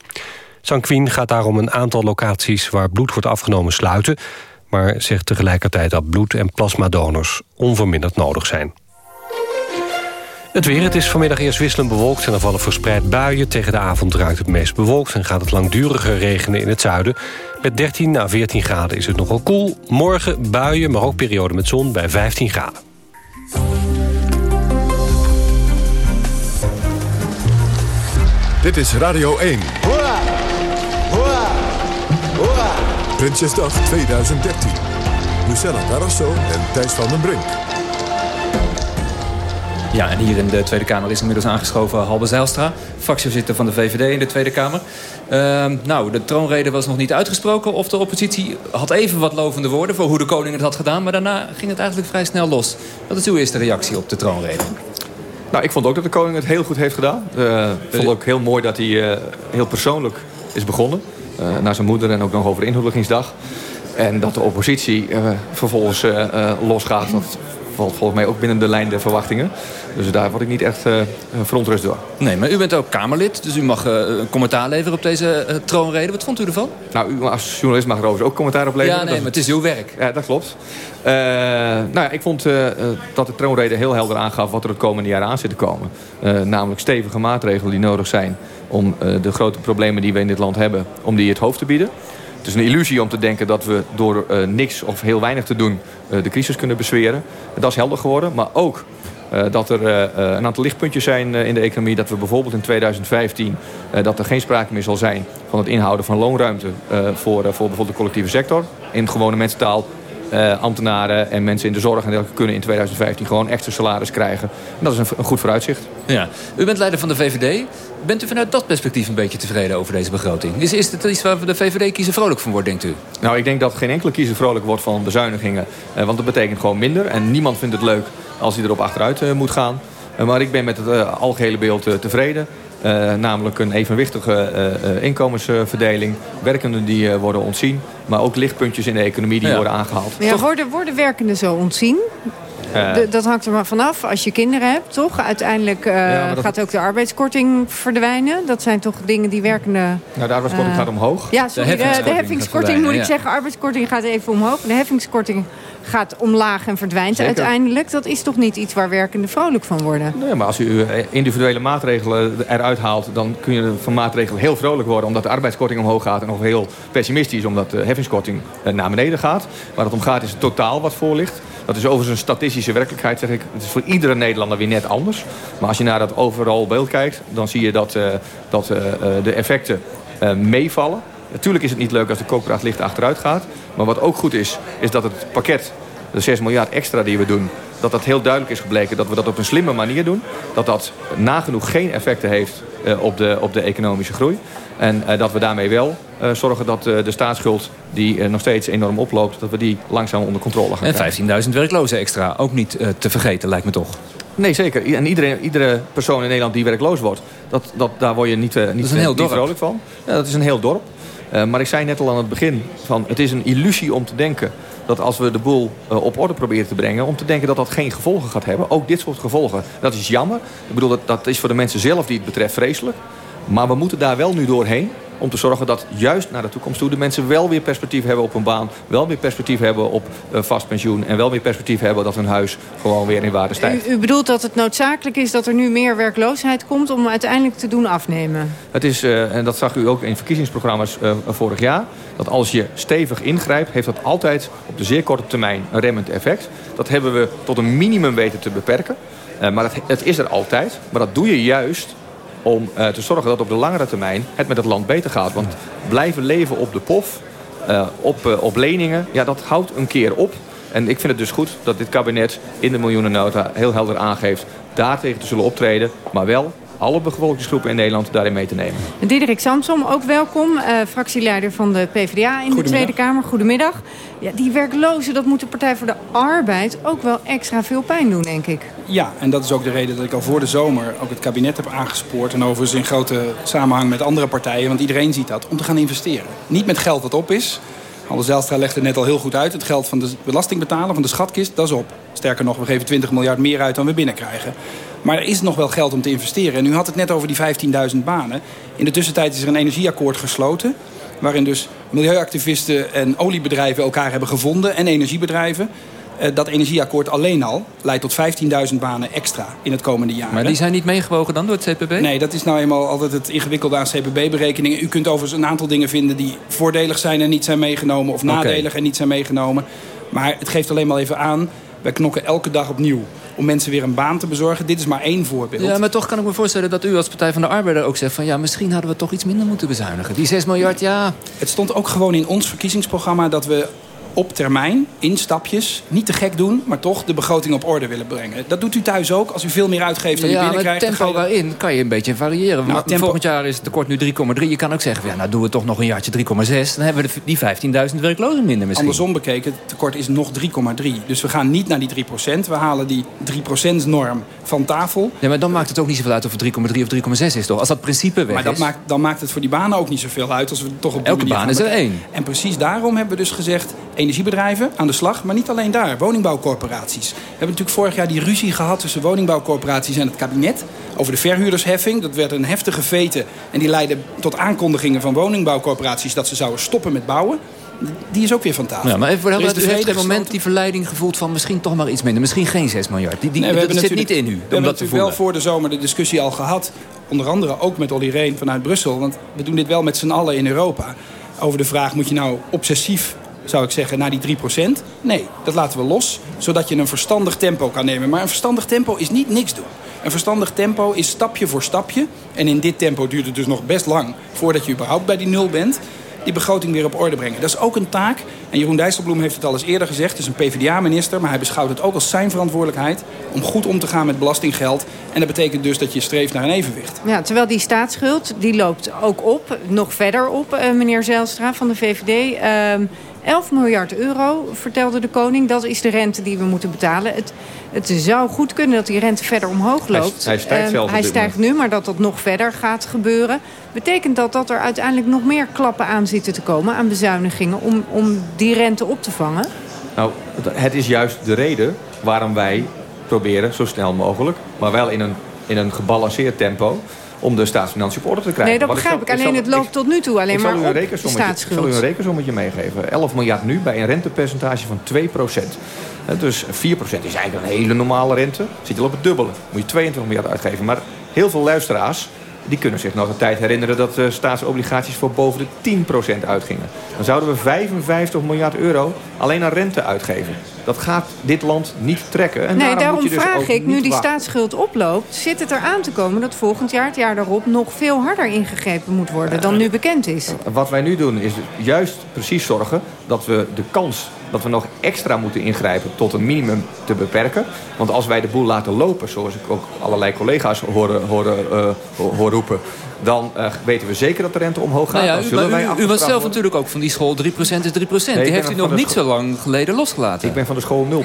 Speaker 15: Sanquin gaat daarom een aantal locaties waar bloed wordt afgenomen sluiten... maar zegt tegelijkertijd dat bloed- en plasmadonors onverminderd nodig zijn. Het weer, het is vanmiddag eerst wisselend bewolkt... en er vallen verspreid buien. Tegen de avond ruikt het meest bewolkt... en gaat het langduriger regenen in het zuiden. Met 13 naar 14 graden is het nogal koel. Morgen buien, maar ook periode met zon bij 15 graden.
Speaker 14: Dit is Radio 1. Prinsjesdag 2013. Lucella Carrasso en Thijs van den Brink.
Speaker 3: Ja, en hier in de Tweede Kamer is inmiddels aangeschoven Halbe Zijlstra... fractievoorzitter van de VVD in de Tweede Kamer. Uh, nou, de troonrede was nog niet uitgesproken... of de oppositie had even wat lovende woorden... voor hoe de koning het had gedaan... maar daarna ging het eigenlijk vrij snel los. Wat is uw eerste reactie op de troonrede?
Speaker 17: Nou, ik vond ook dat de koning het heel goed heeft gedaan. Uh, ik vond ook heel mooi dat hij uh, heel persoonlijk is begonnen. Uh, naar zijn moeder en ook nog over de inhuldigingsdag. En dat de oppositie vervolgens losgaat. Dat valt volgens mij ook binnen de lijn der verwachtingen. Dus daar word ik niet echt uh, verontrust door.
Speaker 3: Nee, maar u bent ook Kamerlid, dus u mag uh, een commentaar leveren op deze uh, troonrede. Wat vond u ervan?
Speaker 17: Nou, u als journalist mag er overigens ook commentaar op leveren.
Speaker 3: Ja, nee, maar het is uw werk.
Speaker 17: Ja, dat klopt. nou ja, ik vond dat de troonrede heel helder aangaf wat er het komende jaar aan zit te komen. namelijk stevige maatregelen die nodig zijn om de grote problemen die we in dit land hebben, om die het hoofd te bieden. Het is een illusie om te denken dat we door uh, niks of heel weinig te doen uh, de crisis kunnen bezweren. Dat is helder geworden, maar ook dat er een aantal lichtpuntjes zijn in de economie. Dat we bijvoorbeeld in 2015 dat er geen sprake meer zal zijn van het inhouden van loonruimte voor, voor bijvoorbeeld de collectieve sector. In gewone mensentaal ambtenaren en mensen in de zorg en dergelijke kunnen in 2015 gewoon extra salaris krijgen. En dat is een, een, goed vooruitzicht.
Speaker 3: Ja. U bent leider van de VVD. Bent u vanuit dat perspectief een beetje tevreden over deze begroting? Is, is het iets waar de VVD kiezer vrolijk van wordt, denkt u?
Speaker 17: Nou, ik denk dat geen enkele kiezer vrolijk wordt van bezuinigingen. Uh, want dat betekent gewoon minder. En niemand vindt het leuk als hij erop achteruit uh, moet gaan. maar ik ben met het algehele beeld tevreden. Uh, namelijk een evenwichtige uh, inkomensverdeling. Werkenden die worden ontzien. Maar ook lichtpuntjes in de economie die ja. worden aangehaald.
Speaker 1: Ja, worden, worden werkenden zo ontzien? De, dat hangt er maar vanaf als je kinderen hebt, toch? Uiteindelijk uh, ja, dat... gaat ook de arbeidskorting verdwijnen. Dat zijn toch dingen die werkende...
Speaker 17: Nou, de arbeidskorting uh, gaat omhoog.
Speaker 1: Ja, sorry, de heffingskorting, de heffingskorting moet ik zeggen. Arbeidskorting gaat even omhoog. De heffingskorting gaat omlaag en verdwijnt Zeker. uiteindelijk. Dat is toch niet iets waar werkenden vrolijk van worden?
Speaker 17: Nee, maar als u individuele maatregelen eruit haalt... dan kun je van maatregelen heel vrolijk worden... omdat de arbeidskorting omhoog gaat... en nog heel pessimistisch omdat de heffingskorting naar beneden gaat. Waar het om gaat is het totaal wat voor ligt. Dat is overigens een statistische werkelijkheid, zeg ik. Het is voor iedere Nederlander weer net anders. Maar als je naar dat overal beeld kijkt... dan zie je dat, uh, dat uh, de effecten meevallen. Natuurlijk is het niet leuk als de koopkracht licht achteruit gaat. Maar wat ook goed is, is dat het pakket, de 6 miljard extra die we doen... dat dat heel duidelijk is gebleken dat we dat op een slimme manier doen. Dat dat nagenoeg geen effecten heeft op, de, op de economische groei. En uh, dat we daarmee wel uh, zorgen dat de staatsschuld, die nog steeds enorm oploopt... dat we die langzaam onder controle gaan
Speaker 3: krijgen. En 15.000 werklozen extra, ook niet te vergeten, lijkt me toch.
Speaker 17: Nee, zeker. En iedereen, iedere persoon in Nederland die werkloos wordt... Dat, dat, daar word je niet, niet, niet vrolijk van. Ja, dat is een heel dorp. Uh, maar ik zei net al aan het begin, van, het is een illusie om te denken... dat als we de boel uh, op orde proberen te brengen... om te denken dat dat geen gevolgen gaat hebben. Ook dit soort gevolgen. Dat is jammer. Ik bedoel, dat, dat is voor de mensen zelf die het betreft vreselijk. Maar we moeten daar wel nu doorheen om te zorgen dat juist naar de toekomst toe... de mensen wel weer perspectief hebben op een baan... wel weer perspectief hebben op uh, vast pensioen... en wel weer perspectief hebben dat hun huis gewoon weer in waarde stijgt.
Speaker 1: U, u, bedoelt dat het noodzakelijk is dat er nu meer werkloosheid komt... om uiteindelijk te doen afnemen?
Speaker 17: Het is, uh, en dat zag u ook in verkiezingsprogramma's uh, vorig jaar... dat als je stevig ingrijpt, heeft dat altijd op de zeer korte termijn een remmend effect. Dat hebben we tot een minimum weten te beperken. maar het, het is er altijd. Maar dat doe je juist om uh, te zorgen dat op de langere termijn het met het land beter gaat. Want blijven leven op de pof, uh, op, uh, op leningen, ja, dat houdt een keer op. En ik vind het dus goed dat dit kabinet in de miljoenennota heel helder aangeeft... daartegen te zullen optreden, maar wel alle bevolkingsgroepen in Nederland daarin mee te nemen.
Speaker 1: Diederik Samsom, ook welkom. Uh, fractieleider van de PvdA in de Tweede Kamer. Goedemiddag. Ja, die werklozen, dat moet de Partij voor de Arbeid ook wel extra veel pijn doen, denk ik.
Speaker 18: Ja, en dat is ook de reden dat ik al voor de zomer ook het kabinet heb aangespoord. En overigens in grote samenhang met andere partijen, want iedereen ziet dat, om te gaan investeren. Niet met geld dat op is. Alle Zijlstra legde net al heel goed uit. Het geld van de belastingbetaler, van de schatkist, dat is op. Sterker nog, we geven 20 miljard meer uit dan we binnenkrijgen. Maar er is nog wel geld om te investeren. En u had het net over die 15.000 banen. In de tussentijd is er een energieakkoord gesloten. Waarin dus milieuactivisten en oliebedrijven elkaar hebben gevonden. En energiebedrijven. Dat energieakkoord alleen al leidt tot 15.000 banen extra in het komende jaar.
Speaker 3: Maar die zijn niet meegewogen dan door het CPB?
Speaker 18: Nee, dat is nou eenmaal altijd het ingewikkelde aan CPB-berekeningen. U kunt overigens een aantal dingen vinden die voordelig zijn en niet zijn meegenomen. Of nadelig okay. en niet zijn meegenomen. Maar het geeft alleen maar even aan, wij knokken elke dag opnieuw om mensen weer een baan te bezorgen. Dit is maar één voorbeeld.
Speaker 3: Ja, maar toch kan ik me voorstellen dat u als Partij van de Arbeider ook zegt... van ja, misschien hadden we toch iets minder moeten bezuinigen. Die 6 miljard, ja...
Speaker 18: Het stond ook gewoon in ons verkiezingsprogramma... dat we op termijn, in stapjes, niet te gek doen... maar toch de begroting op orde willen brengen. Dat doet u thuis ook. Als u veel meer uitgeeft dan u binnenkrijgt...
Speaker 17: Ja, tempo waarin kan je een beetje variëren. Nou, tempo... Volgend jaar is het tekort nu 3,3. Je kan ook zeggen, ja, nou doen we toch nog een jaartje 3,6. Dan hebben we die 15.000 werklozen minder misschien.
Speaker 18: Andersom bekeken, het tekort is nog 3,3. Dus we gaan niet naar die 3% We halen die 3%-norm van tafel.
Speaker 17: Ja, maar dan maakt het ook niet zoveel uit of het 3,3 of 3,6 is, toch? Als dat principe weg
Speaker 18: maar dat Maakt, dan maakt het voor die banen ook niet zoveel uit. Als we toch op
Speaker 17: Elke baan is er één.
Speaker 18: En precies daarom hebben we dus gezegd... energiebedrijven aan de slag, maar niet alleen daar. Woningbouwcorporaties. We hebben natuurlijk vorig jaar die ruzie gehad... tussen woningbouwcorporaties en het kabinet... over de verhuurdersheffing. Dat werd een heftige veten. En die leidde tot aankondigingen van woningbouwcorporaties... dat ze zouden stoppen met bouwen die is ook weer van tafel.
Speaker 17: Ja, maar even voor helder, u heeft moment die verleiding gevoeld van misschien toch maar iets minder. Misschien geen 6 miljard. Die, die, nee, dat zit niet in u.
Speaker 18: We hebben natuurlijk wel voor de zomer de discussie al gehad. Onder andere ook met Olly Reen vanuit Brussel. Want we doen dit wel met z'n allen in Europa. Over de vraag, moet je nou obsessief zou ik zeggen, naar die 3%? Nee, dat laten we los, zodat je een verstandig tempo kan nemen. Maar een verstandig tempo is niet niks doen. Een verstandig tempo is stapje voor stapje. En in dit tempo duurt het dus nog best lang voordat je überhaupt bij die nul bent die begroting weer op orde brengen. Dat is ook een taak. En Jeroen Dijsselbloem heeft het al eens eerder gezegd. Het is een PvdA-minister, maar hij beschouwt het ook als zijn verantwoordelijkheid... om goed om te gaan met belastinggeld. En dat betekent dus dat je streeft naar een evenwicht.
Speaker 1: Ja, terwijl die staatsschuld, die loopt ook op. Nog verder op, uh, meneer Zijlstra van de VVD... Uh, 11 miljard euro, vertelde de koning. Dat is de rente die we moeten betalen. Het, het zou goed kunnen dat die rente verder omhoog loopt.
Speaker 17: Hij, stijgt,
Speaker 1: hij stijgt nu, maar dat dat nog verder gaat gebeuren. Betekent dat dat er uiteindelijk nog meer klappen aan zitten te komen... aan bezuinigingen om, om die rente op te vangen?
Speaker 17: Nou, het is juist de reden waarom wij proberen zo snel mogelijk... maar wel in een, in een gebalanceerd tempo om de staatsfinanciën op orde te krijgen.
Speaker 1: Nee, dat begrijp ik. Alleen het loopt tot nu toe alleen maar op de staatsschuld.
Speaker 17: Ik zal u een rekensommetje meegeven. 11 miljard nu bij een rentepercentage van 2 procent. Dus 4 procent is eigenlijk een hele normale rente. Zit je al op het dubbele. Moet je 22 miljard uitgeven. Maar heel veel luisteraars die kunnen zich nog een tijd herinneren dat de staatsobligaties voor boven de 10% uitgingen. Dan zouden we 55 miljard euro alleen aan rente uitgeven. Dat gaat dit land niet trekken. En
Speaker 1: nee, daarom,
Speaker 17: dus
Speaker 1: vraag ik, nu die staatsschuld oploopt... zit het er aan te komen dat volgend jaar, het jaar daarop... nog veel harder ingegrepen moet worden dan nu bekend is?
Speaker 17: Wat wij nu doen is juist precies zorgen dat we de kans dat we nog extra moeten ingrijpen tot een minimum te beperken. Want als wij de boel laten lopen, zoals ik ook allerlei collega's horen, horen, uh, hoor roepen... dan uh, weten we zeker dat de rente omhoog gaat. Nou ja,
Speaker 3: wij u, u was zelf natuurlijk ook van die school 3% is 3%. Nee, die heeft u nog niet zo lang geleden losgelaten.
Speaker 17: Ik ben van de school 0%.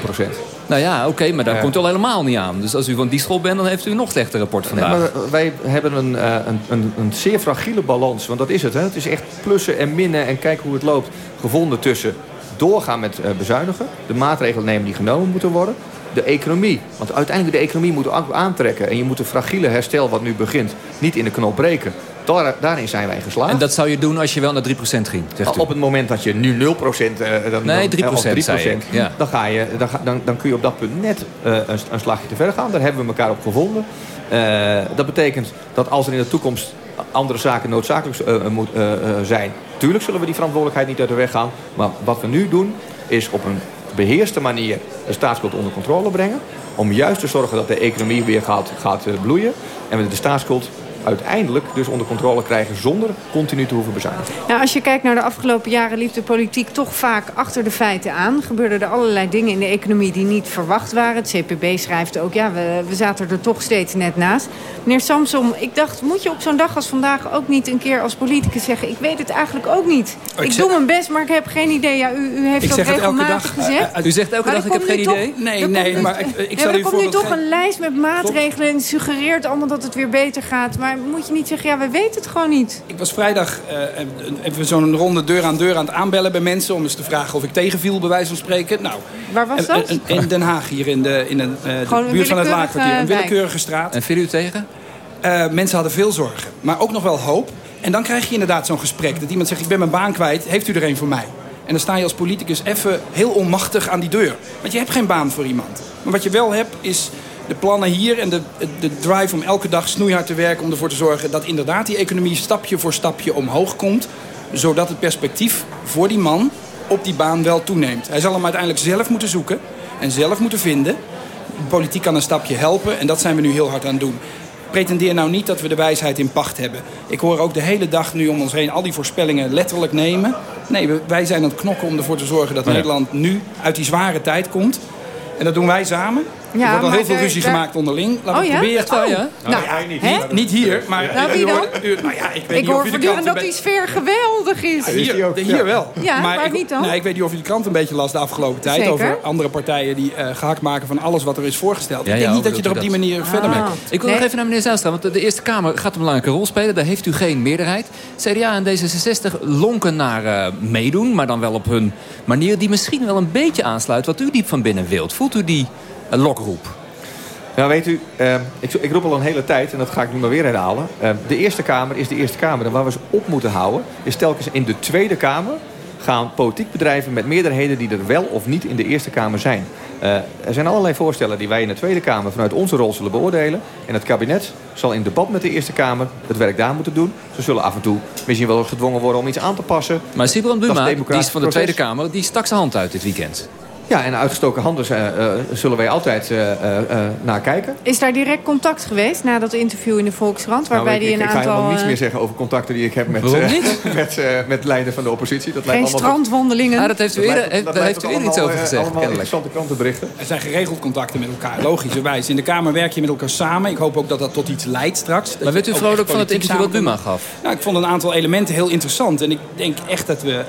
Speaker 3: Nou ja, oké, okay, maar daar ja. komt u al helemaal niet aan. Dus als u van die school bent, dan heeft u een nog slechter rapport vandaag.
Speaker 17: Nee, maar wij hebben een, uh, een, een, een zeer fragiele balans. Want dat is het. Hè? Het is echt plussen en minnen en kijken hoe het loopt. Gevonden tussen doorgaan met uh, bezuinigen. De maatregelen nemen die genomen moeten worden. De economie. Want uiteindelijk de economie moet ook aantrekken. En je moet het fragiele herstel wat nu begint niet in de knop breken. Daar, daarin zijn wij geslaagd.
Speaker 3: En dat zou je doen als je wel naar 3% ging?
Speaker 17: Zegt u. Op het moment dat je nu 0% uh, dan,
Speaker 3: nee, 3%,
Speaker 17: dan, 3%
Speaker 3: ik, ja.
Speaker 17: dan, ga je, dan, dan, dan kun je op dat punt net uh, een, een, slagje te ver gaan. Daar hebben we elkaar op gevonden. Uh, dat betekent dat als er in de toekomst andere zaken noodzakelijk uh, moet, uh, zijn. Tuurlijk zullen we die verantwoordelijkheid niet uit de weg gaan. Maar wat we nu doen is op een beheerste manier de staatsschuld onder controle brengen. Om juist te zorgen dat de economie weer gaat, gaat bloeien. En we de staatsschuld uiteindelijk dus onder controle krijgen zonder continu te hoeven bezuinigen.
Speaker 1: Nou, als je kijkt naar de afgelopen jaren liep de politiek toch vaak achter de feiten aan. Gebeurden er allerlei dingen in de economie die niet verwacht waren. Het CPB schrijft ook, ja, we, we zaten er toch steeds net naast. Meneer Samsom, ik dacht, moet je op zo'n dag als vandaag ook niet een keer als politicus zeggen... ik weet het eigenlijk ook niet. Ik, ik doe mijn best, maar ik heb geen idee. Ja, u, u heeft dat regelmatig dag, gezegd.
Speaker 3: Uh, u zegt elke dag, ik heb geen idee?
Speaker 18: nee, nee, maar ik, ik
Speaker 1: ja, Er komt nu toch een lijst met maatregelen en suggereert allemaal dat het weer beter gaat. Maar moet je niet zeggen, ja, we weten het gewoon niet.
Speaker 18: Ik was vrijdag uh, even zo'n ronde deur aan deur aan het aanbellen bij mensen... om eens te vragen of ik tegenviel, bij wijze van spreken. Nou,
Speaker 1: Waar was dat?
Speaker 18: In Den Haag, hier in de, in de, uh, de buurt van het Laakkwartier. Een willekeurige straat.
Speaker 3: En viel u tegen?
Speaker 18: Uh, mensen hadden veel zorgen, maar ook nog wel hoop. En dan krijg je inderdaad zo'n gesprek. Dat iemand zegt, ik ben mijn baan kwijt, heeft u er een voor mij? En dan sta je als politicus even heel onmachtig aan die deur. Want je hebt geen baan voor iemand. Maar wat je wel hebt, is de plannen hier en de, de drive om elke dag snoeihard te werken... om ervoor te zorgen dat inderdaad die economie stapje voor stapje omhoog komt. Zodat het perspectief voor die man op die baan wel toeneemt. Hij zal hem uiteindelijk zelf moeten zoeken en zelf moeten vinden. De politiek kan een stapje helpen en dat zijn we nu heel hard aan het doen pretendeer nou niet dat we de wijsheid in pacht hebben. Ik hoor ook de hele dag nu om ons heen al die voorspellingen letterlijk nemen. Nee, wij zijn aan het knokken om ervoor te zorgen dat Nederland nu uit die zware tijd komt. En dat doen wij samen. Ja, er wordt al heel veel ruzie gemaakt onderling. Laten
Speaker 1: oh,
Speaker 18: we proberen.
Speaker 1: Oh, ja?
Speaker 18: Nou, ja, niet, niet, hier, maar...
Speaker 1: Nou, wie dan?
Speaker 18: nou ja, ik weet
Speaker 1: ik
Speaker 18: niet
Speaker 1: hoor voortdurend dat die sfeer geweldig is.
Speaker 18: hier, hier wel.
Speaker 1: Ja, maar, ik, niet dan?
Speaker 18: Nee, ik weet niet of je de krant een beetje las de afgelopen tijd.
Speaker 1: Zeker?
Speaker 18: Over andere partijen die uh, gehakt maken van alles wat er is voorgesteld. ik denk niet dat je er op die manier verder mee komt.
Speaker 3: Ik wil nog even naar meneer Zijlstra. Want de Eerste Kamer gaat een belangrijke rol spelen. Daar heeft u geen meerderheid. CDA en D66 lonken naar uh, meedoen. Maar dan wel op hun manier die misschien wel een beetje aansluit wat u diep van binnen wilt. Voelt u die uh, lokroep?
Speaker 17: Nou weet u, uh, ik, ik, roep al een hele tijd, en dat ga ik nu maar weer herhalen. Uh, de Eerste Kamer is de Eerste Kamer. En waar we ze op moeten houden, is telkens in de Tweede Kamer gaan politiek bedrijven met meerderheden die er wel of niet in de Eerste Kamer zijn. Uh, er zijn allerlei voorstellen die wij in de Tweede Kamer vanuit onze rol zullen beoordelen. En het kabinet zal in debat met de Eerste Kamer het werk daar moeten doen. Ze zullen af en toe misschien wel eens gedwongen worden om iets aan te passen.
Speaker 3: Maar Sibran Buma, die is van de Tweede Kamer, die stak zijn hand uit dit weekend.
Speaker 17: Ja, en uitgestoken handen uh, uh, zullen wij altijd uh, naar kijken.
Speaker 1: Is daar direct contact geweest na dat interview in de Volkskrant? Waarbij
Speaker 17: nou, ik,
Speaker 1: die een
Speaker 17: ik, ik
Speaker 1: aantal...
Speaker 17: ga helemaal niets meer zeggen over contacten die ik heb met, met, met leiders van de oppositie. Dat
Speaker 1: Geen strandwandelingen?
Speaker 3: Ah, dat heeft u eerder, heeft, daar heeft u eerder iets over gezegd.
Speaker 17: Allemaal interessante krantenberichten.
Speaker 18: Er zijn geregeld contacten met elkaar, logischerwijs. In de Kamer werk je met elkaar samen. Ik hoop ook dat dat tot iets leidt straks.
Speaker 3: Maar werd u vrolijk van het interview wat Buma gaf?
Speaker 18: Nou, ik vond een aantal elementen heel interessant. En ik denk echt dat we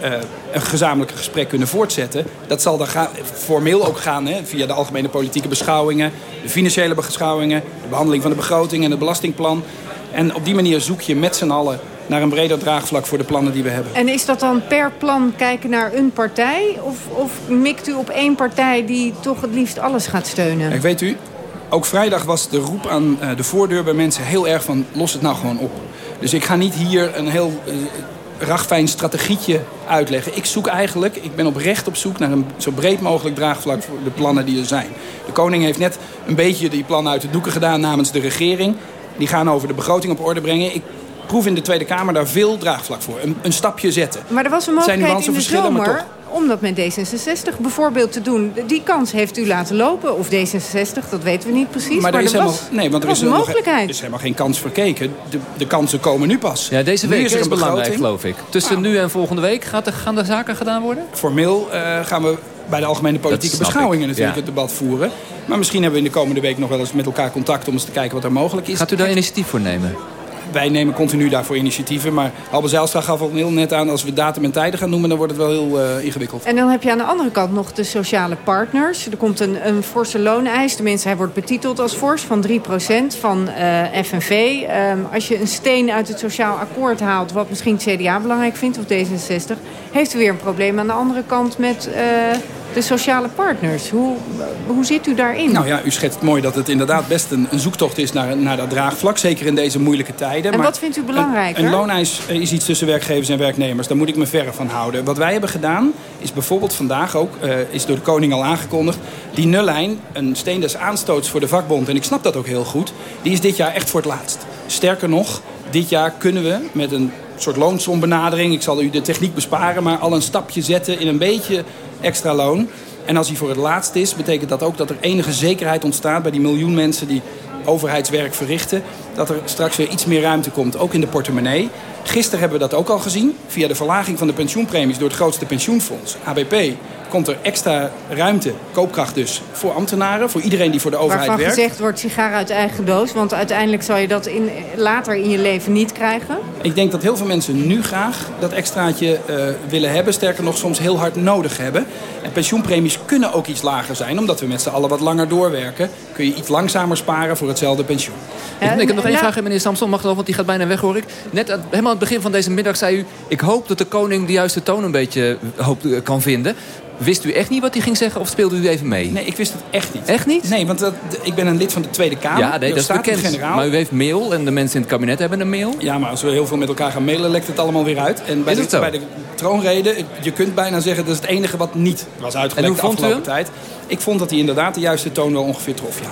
Speaker 18: een gezamenlijk gesprek kunnen voortzetten. Dat zal dan formeel ook gaan Hè, via de algemene politieke beschouwingen, de financiële beschouwingen, de behandeling van de begroting en het belastingplan. En op die manier zoek je met z'n allen naar een breder draagvlak voor de plannen die we hebben.
Speaker 1: En is dat dan per plan kijken naar een partij? Of, of mikt u op één partij die toch het liefst alles gaat steunen?
Speaker 18: Ik weet u, ook vrijdag was de roep aan de voordeur bij mensen heel erg van los het nou gewoon op. Dus ik ga niet hier een heel uh, ragfijn strategietje uitleggen. Ik zoek eigenlijk, ik ben oprecht op zoek naar een zo breed mogelijk draagvlak voor de plannen die er zijn. De koning heeft net een beetje die plannen uit de doeken gedaan namens de regering. Die gaan over de begroting op orde brengen. Ik proef in de Tweede Kamer daar veel draagvlak voor. Een, een stapje zetten.
Speaker 1: Maar er was een mogelijkheid in de zomer om dat met D66 bijvoorbeeld te doen. Die kans heeft u laten lopen. Of D66, dat weten we niet precies.
Speaker 18: Maar,
Speaker 1: maar
Speaker 18: er is,
Speaker 1: er
Speaker 18: helemaal,
Speaker 1: was,
Speaker 18: nee, want er, is
Speaker 1: een mogelijkheid.
Speaker 18: Er is helemaal geen kans verkeken. De, de kansen komen nu pas.
Speaker 3: Ja, deze week
Speaker 18: is
Speaker 3: is,
Speaker 18: er een
Speaker 3: belangrijk,
Speaker 18: begroting.
Speaker 3: geloof ik. Tussen
Speaker 18: Nou.
Speaker 3: nu en volgende week gaat er, gaan de zaken gedaan worden?
Speaker 18: Formeel uh, gaan we bij de algemene politieke beschouwingen natuurlijk
Speaker 3: ja.
Speaker 18: het debat voeren. Maar misschien hebben we in de komende week nog wel eens met elkaar contact om eens te kijken wat er mogelijk is.
Speaker 3: Gaat u daar initiatief voor nemen?
Speaker 18: Wij nemen continu daarvoor initiatieven. Maar Halbe Zijlstra gaf al heel net aan... als we datum en tijden gaan noemen, dan wordt het wel heel uh, ingewikkeld.
Speaker 1: En dan heb je aan de andere kant nog de sociale partners. Er komt een, een forse looneis. Tenminste, hij wordt betiteld als fors van 3% van uh, FNV. Um, als je een steen uit het sociaal akkoord haalt... wat misschien het CDA belangrijk vindt, of D66... heeft u weer een probleem aan de andere kant met... Uh, de sociale partners. Hoe, hoe zit u daarin?
Speaker 18: Nou ja, u schetst mooi dat het inderdaad best een, een zoektocht is naar, naar dat draagvlak. Zeker in deze moeilijke tijden.
Speaker 1: En
Speaker 18: maar
Speaker 1: wat vindt u belangrijker?
Speaker 18: Een, een looneis is iets tussen werkgevers en werknemers. Daar moet ik me verre van houden. Wat wij hebben gedaan is bijvoorbeeld vandaag ook, uh, is door de koning al aangekondigd... die nullijn, een steen des aanstoots voor de vakbond. En ik snap dat ook heel goed. Die is dit jaar echt voor het laatst. Sterker nog, dit jaar kunnen we met een soort loonsombenadering... ik zal u de techniek besparen, maar al een stapje zetten in een beetje extra loon. En als hij voor het laatst is, betekent dat ook dat er enige zekerheid ontstaat... bij die miljoen mensen die overheidswerk verrichten... dat er straks weer iets meer ruimte komt, ook in de portemonnee. Gisteren hebben we dat ook al gezien. Via de verlaging van de pensioenpremies door het grootste pensioenfonds, ABP... komt er extra ruimte, koopkracht dus, voor ambtenaren... voor iedereen die voor de overheid
Speaker 1: Waarvan
Speaker 18: werkt.
Speaker 1: gezegd wordt sigaar uit eigen doos. Want uiteindelijk zal je dat in, later in je leven niet krijgen.
Speaker 18: Ik denk dat heel veel mensen nu graag dat extraatje uh, willen hebben. Sterker nog, soms heel hard nodig hebben. En pensioenpremies kunnen ook iets lager zijn. Omdat we met z'n allen wat langer doorwerken. Kun je iets langzamer sparen voor hetzelfde pensioen.
Speaker 3: Ik, ik heb nog één vraag, meneer Samson. Mag dat, want die gaat bijna weg, hoor ik. Net aan, helemaal aan het begin van deze middag zei u... ik hoop dat de koning de juiste toon een beetje hoop, kan vinden. Wist u echt niet wat hij ging zeggen of speelde u even mee?
Speaker 18: Nee, ik wist het echt niet.
Speaker 3: Echt niet?
Speaker 18: Nee, want dat, ik ben een lid van de Tweede Kamer.
Speaker 3: Ja, nee, dat is bekend.
Speaker 18: Generaal.
Speaker 3: Maar u heeft mail en de mensen in het kabinet hebben een mail.
Speaker 18: Ja, maar als we heel veel met elkaar gaan mailen, lekt het allemaal weer uit. En bij,
Speaker 3: is
Speaker 18: de, bij de troonrede, je kunt bijna zeggen dat is het enige wat niet was uitgelekt
Speaker 3: en hoe
Speaker 18: de afgelopen
Speaker 3: u
Speaker 18: tijd. Ik vond dat hij inderdaad de juiste toon wel ongeveer trof, ja.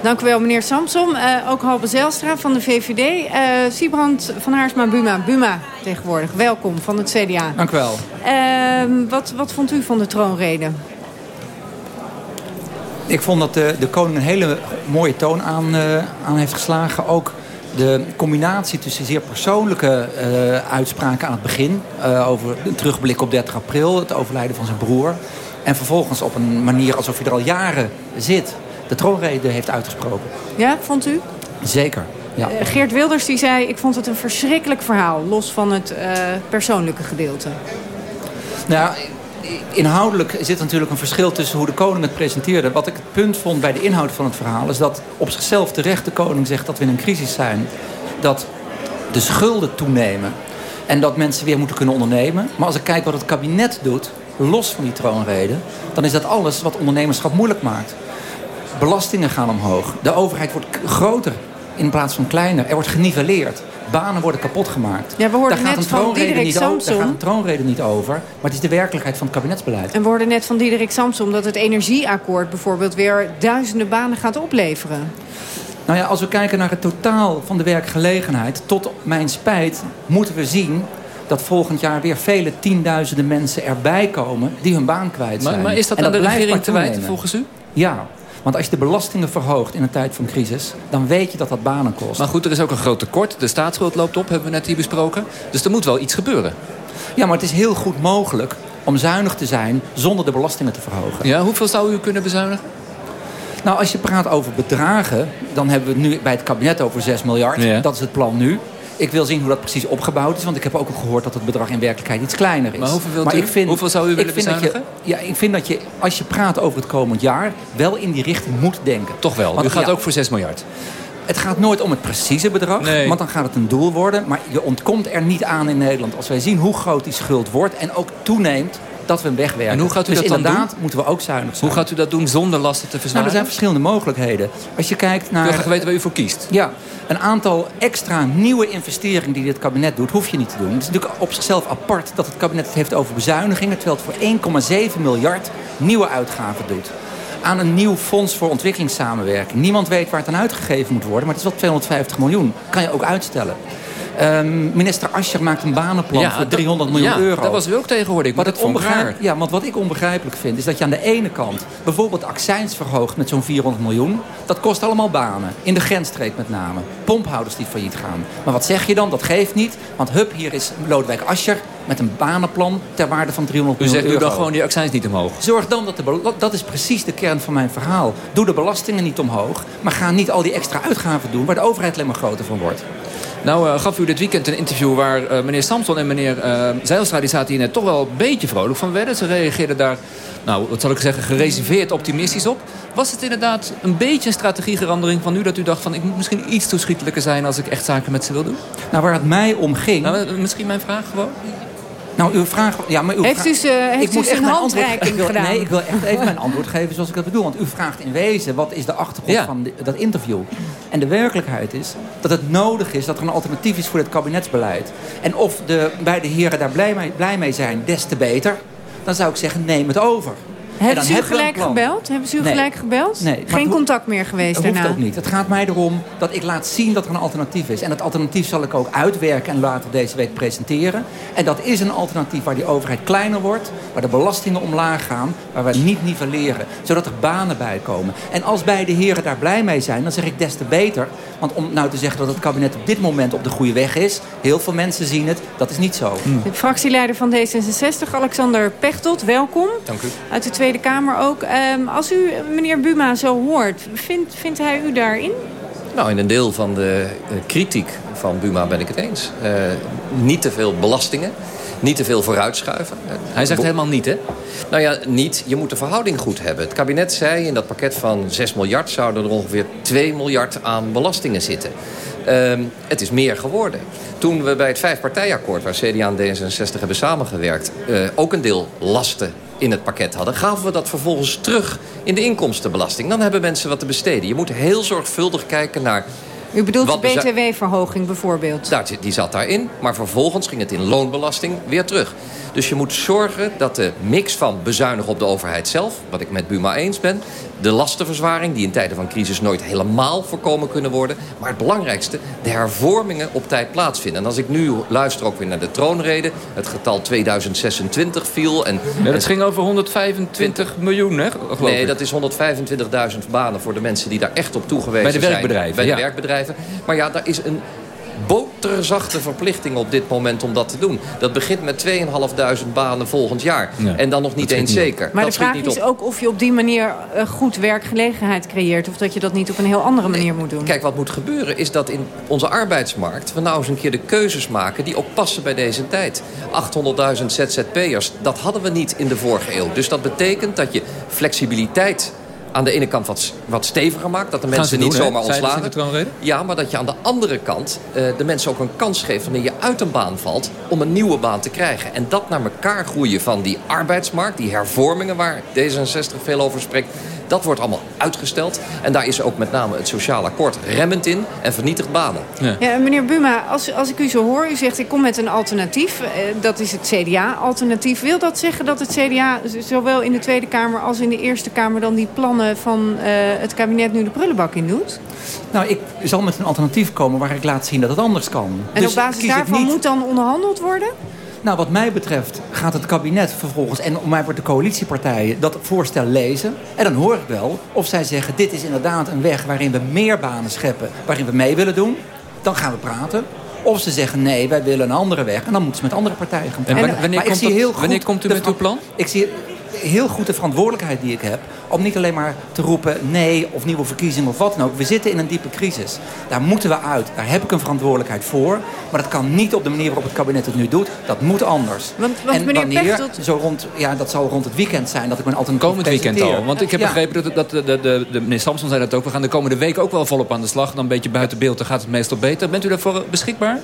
Speaker 1: Dank u wel, meneer Samsom. Uh, ook Halbe Zijlstra van de VVD. Uh, Siebrand van Haarsma Buma. Buma tegenwoordig. Welkom van het CDA.
Speaker 17: Dank u wel.
Speaker 1: Uh, wat, wat vond u van de troonrede?
Speaker 19: Ik vond dat de, de koning een hele mooie toon aan, uh, aan heeft geslagen. Ook de combinatie tussen zeer persoonlijke uitspraken aan het begin... Over een terugblik op 30 april, het overlijden van zijn broer... en vervolgens op een manier alsof hij er al jaren zit... de troonrede heeft uitgesproken.
Speaker 1: Ja, vond u?
Speaker 19: Zeker. Ja.
Speaker 1: Uh, Geert Wilders die zei, ik vond het een verschrikkelijk verhaal... los van het persoonlijke gedeelte.
Speaker 19: Nou, inhoudelijk zit natuurlijk een verschil tussen hoe de koning het presenteerde. Wat ik het punt vond bij de inhoud van het verhaal... is dat op zichzelf terecht de koning zegt dat we in een crisis zijn. Dat de schulden toenemen. En dat mensen weer moeten kunnen ondernemen. Maar als ik kijk wat het kabinet doet, los van die troonrede... dan is dat alles wat ondernemerschap moeilijk maakt. Belastingen gaan omhoog. De overheid wordt groter in plaats van kleiner. Er wordt geniveleerd. Banen worden kapot gemaakt.
Speaker 1: Ja, we hoorden
Speaker 19: daar
Speaker 1: net van Diederik Samson.
Speaker 19: Daar gaat een troonrede niet over. Maar het is de werkelijkheid van het kabinetsbeleid.
Speaker 1: En we hoorden net van Diederik Samson dat het energieakkoord bijvoorbeeld weer duizenden banen gaat opleveren.
Speaker 19: Nou ja, als we kijken naar het totaal van de werkgelegenheid... tot mijn spijt moeten we zien dat volgend jaar weer vele tienduizenden mensen erbij komen... die hun baan kwijt zijn.
Speaker 3: Maar, maar is dat aan de regering te wijten volgens u?
Speaker 19: Ja, want als je de belastingen verhoogt in een tijd van crisis... dan weet je dat dat banen kost.
Speaker 3: Maar goed, er is ook een groot tekort. De staatsschuld loopt op, hebben we net hier besproken. Dus er moet wel iets gebeuren.
Speaker 19: Ja, maar het is heel goed mogelijk om zuinig te zijn zonder de belastingen te verhogen.
Speaker 3: Ja, hoeveel zou u kunnen bezuinigen?
Speaker 19: Nou, als je praat over bedragen... dan hebben we het nu bij het kabinet over 6 miljard. Dat is het plan nu. Ik wil zien hoe dat precies opgebouwd is. Want ik heb ook al gehoord dat het bedrag in werkelijkheid iets kleiner is.
Speaker 3: Maar hoeveel, maar ik vind, hoeveel zou u willen bezuinigen?
Speaker 19: ja, ik vind dat je, als je praat over het komend jaar... wel in die richting moet denken.
Speaker 3: Toch wel? Want, u gaat ook voor 6 miljard?
Speaker 19: Het gaat nooit om het precieze bedrag, nee. want dan gaat het een doel worden. Maar je ontkomt er niet aan in Nederland. Als wij zien hoe groot die schuld wordt en ook toeneemt dat we hem wegwerken.
Speaker 3: En hoe gaat u
Speaker 19: dus
Speaker 3: dat dan
Speaker 19: inderdaad
Speaker 3: doen?
Speaker 19: moeten we ook zuinig zijn.
Speaker 3: Hoe gaat u dat doen zonder lasten te verzwaren?
Speaker 19: Nou, er zijn verschillende mogelijkheden. Als je kijkt naar...
Speaker 3: Ik wil weten waar u voor kiest.
Speaker 19: Ja, een aantal extra nieuwe investeringen die dit kabinet doet, hoef je niet te doen. Het is natuurlijk op zichzelf apart dat het kabinet het heeft over bezuinigingen... terwijl het voor 1,7 miljard nieuwe uitgaven doet aan een nieuw fonds voor ontwikkelingssamenwerking. Niemand weet waar het aan uitgegeven moet worden, maar het is wel 250 miljoen. Kan je ook uitstellen. Um, minister Ascher maakt een banenplan ja, voor 300 miljoen
Speaker 3: ja,
Speaker 19: euro.
Speaker 3: dat was u ook tegenwoordig.
Speaker 19: Wat ik onbegrijp, ja, want wat ik onbegrijpelijk vind... is dat je aan de ene kant bijvoorbeeld accijns verhoogt met zo'n 400 miljoen. Dat kost allemaal banen. In de grensstreek met name. Pomphouders die failliet gaan. Maar wat zeg je dan? Dat geeft niet. Want hup, hier is Lodewijk Ascher met een banenplan ter waarde van 300 miljoen euro.
Speaker 3: U zegt u dan gewoon die accijns niet omhoog?
Speaker 19: Zorg dan dat de... Dat is precies de kern van mijn verhaal. Doe de belastingen niet omhoog. Maar ga niet al die extra uitgaven doen... waar de overheid alleen maar groter van wordt.
Speaker 3: Nou uh, gaf u dit weekend een interview waar uh, meneer Samson en meneer uh, Zijlstra... die zaten hier net toch wel een beetje vrolijk van werden. Ze reageerden daar, nou wat zal ik zeggen, gereserveerd optimistisch op. Was het inderdaad een beetje een strategieverandering van u... dat u dacht van ik moet misschien iets toeschietelijker zijn... als ik echt zaken met ze wil doen?
Speaker 19: Nou, waar het mij om ging...
Speaker 3: Nou, misschien mijn vraag gewoon?
Speaker 19: Nou, uw vraag... Ja, maar uw
Speaker 1: heeft
Speaker 19: vraag,
Speaker 1: u, ze, heeft ik u een handreiking
Speaker 19: wil,
Speaker 1: gedaan?
Speaker 19: Nee, ik wil echt even mijn antwoord geven zoals ik dat bedoel. Want u vraagt in wezen, wat is de achtergrond
Speaker 3: Ja.
Speaker 19: van dat interview? En de werkelijkheid is dat het nodig is dat er een alternatief is voor dit kabinetsbeleid. En of de beide heren daar blij mee, blij mee zijn, des te beter. Dan zou ik zeggen, neem het over. En
Speaker 1: Hebben
Speaker 19: dan
Speaker 1: ze u gelijk gebeld? Hebben ze u
Speaker 19: Nee.
Speaker 1: gelijk gebeld?
Speaker 19: Nee,
Speaker 1: Geen contact meer geweest
Speaker 19: Dat hoeft
Speaker 1: daarna?
Speaker 19: ook niet. Het gaat mij erom dat ik laat zien dat er een alternatief is. En dat alternatief zal ik ook uitwerken en later deze week presenteren. En dat is een alternatief waar die overheid kleiner wordt. Waar de belastingen omlaag gaan. Waar we niet nivelleren. Zodat er banen bij komen. En als beide heren daar blij mee zijn, dan zeg ik des te beter. Want om nou te zeggen dat het kabinet op dit moment op de goede weg is. Heel veel mensen zien het. Dat is niet zo.
Speaker 1: De fractieleider van D66, Alexander Pechtold, welkom.
Speaker 3: Dank u.
Speaker 1: Uit de Tweede Kamer ook. Ehm, als u meneer Buma zo hoort, vindt, vindt hij u daarin?
Speaker 20: Nou, in een deel van de eh, kritiek van Buma ben ik het eens. Eh, niet te veel belastingen. Niet te veel vooruitschuiven.
Speaker 3: Hij zegt helemaal niet, hè?
Speaker 20: Nou ja, niet. Je moet de verhouding goed hebben. Het kabinet zei in dat pakket van 6 miljard... zouden er ongeveer 2 miljard aan belastingen zitten. Ehm, het is meer geworden. Toen we bij het vijfpartijakkoord... waar CDA en D66 hebben samengewerkt... eh, ook een deel lasten in het pakket hadden... gaven we dat vervolgens terug in de inkomstenbelasting. Dan hebben mensen wat te besteden. Je moet heel zorgvuldig kijken naar...
Speaker 1: U bedoelt
Speaker 20: Wat
Speaker 1: de btw-verhoging bijvoorbeeld?
Speaker 20: Daar, die zat daarin, maar vervolgens ging het in loonbelasting weer terug. Dus je moet zorgen dat de mix van bezuinigen op de overheid zelf... wat ik met Buma eens ben... de lastenverzwaring... die in tijden van crisis nooit helemaal voorkomen kunnen worden. Maar het belangrijkste, de hervormingen op tijd plaatsvinden. En als ik nu luister ook weer naar de troonrede... het getal 2026 viel. En,
Speaker 3: ja, dat ging over 125 miljoen, hè?
Speaker 20: Nee, dat is 125.000 banen voor de mensen die daar echt op toegewezen
Speaker 3: zijn. Bij de werkbedrijven,
Speaker 20: Bij de werkbedrijven. Maar ja, daar is een boterzachte verplichting op dit moment om dat te doen. Dat begint met 2.500 banen volgend jaar. En dan nog niet eens zeker.
Speaker 1: Maar
Speaker 20: dat
Speaker 1: de vraag
Speaker 20: niet
Speaker 1: is
Speaker 20: op.
Speaker 1: ook of je op die manier uh, goed werkgelegenheid creëert... of dat je dat niet op een heel andere manier moet doen.
Speaker 20: Kijk, wat moet gebeuren is dat in onze arbeidsmarkt... we nou eens een keer de keuzes maken die ook passen bij deze tijd. 800.000 ZZP'ers, dat hadden we niet in de vorige eeuw. Dus dat betekent dat je flexibiliteit aan de ene kant wat, wat steviger maakt. Dat de mensen niet zomaar ontslagen.
Speaker 3: de?
Speaker 20: Ja, maar dat je aan de andere kant uh, de mensen ook een kans geeft... wanneer je uit een baan valt, om een nieuwe baan te krijgen. En dat naar elkaar groeien van die arbeidsmarkt... die hervormingen waar D66 veel over spreekt... Dat wordt allemaal uitgesteld. En daar is ook met name het sociaal akkoord remmend in en vernietigt banen.
Speaker 1: Ja. ja meneer Buma, als, als ik u zo hoor, u zegt ik kom met een alternatief. Eh, dat is het CDA-alternatief. Wil dat zeggen dat het CDA zowel in de Tweede Kamer als in de Eerste Kamer... dan die plannen van uh, het kabinet nu de prullenbak in doet?
Speaker 19: Nou, ik zal met een alternatief komen waar ik laat zien dat het anders kan.
Speaker 1: En dus op basis daarvan niet... moet dan onderhandeld worden?
Speaker 19: Nou, wat mij betreft gaat het kabinet vervolgens... en om mij wordt de coalitiepartijen dat voorstel lezen. En dan hoor ik wel of zij zeggen... dit is inderdaad een weg waarin we meer banen scheppen... waarin we mee willen doen. Dan gaan we praten. Of ze zeggen nee, wij willen een andere weg. En dan moeten ze met andere partijen gaan praten.
Speaker 3: En wanneer, komt, dat, wanneer komt u met uw plan?
Speaker 19: Ik zie heel goed de verantwoordelijkheid die ik heb... om niet alleen maar te roepen nee of nieuwe verkiezingen of wat dan ook. We zitten in een diepe crisis. Daar moeten we uit. Daar heb ik een verantwoordelijkheid voor. Maar dat kan niet op de manier waarop het kabinet het nu doet. Dat moet anders.
Speaker 1: Want, want
Speaker 19: en
Speaker 1: meneer
Speaker 19: wanneer,
Speaker 1: Pechtold...
Speaker 19: zo rond, ja, dat zal rond het weekend zijn dat ik mijn alternatief
Speaker 3: Komend weekend al. Want ik heb
Speaker 19: Ja.
Speaker 3: begrepen dat, dat de, de, de, de meneer Samson zei dat ook. We gaan de komende week ook wel volop aan de slag. Dan een beetje buiten beeld, dan gaat het meestal beter. Bent u daarvoor beschikbaar?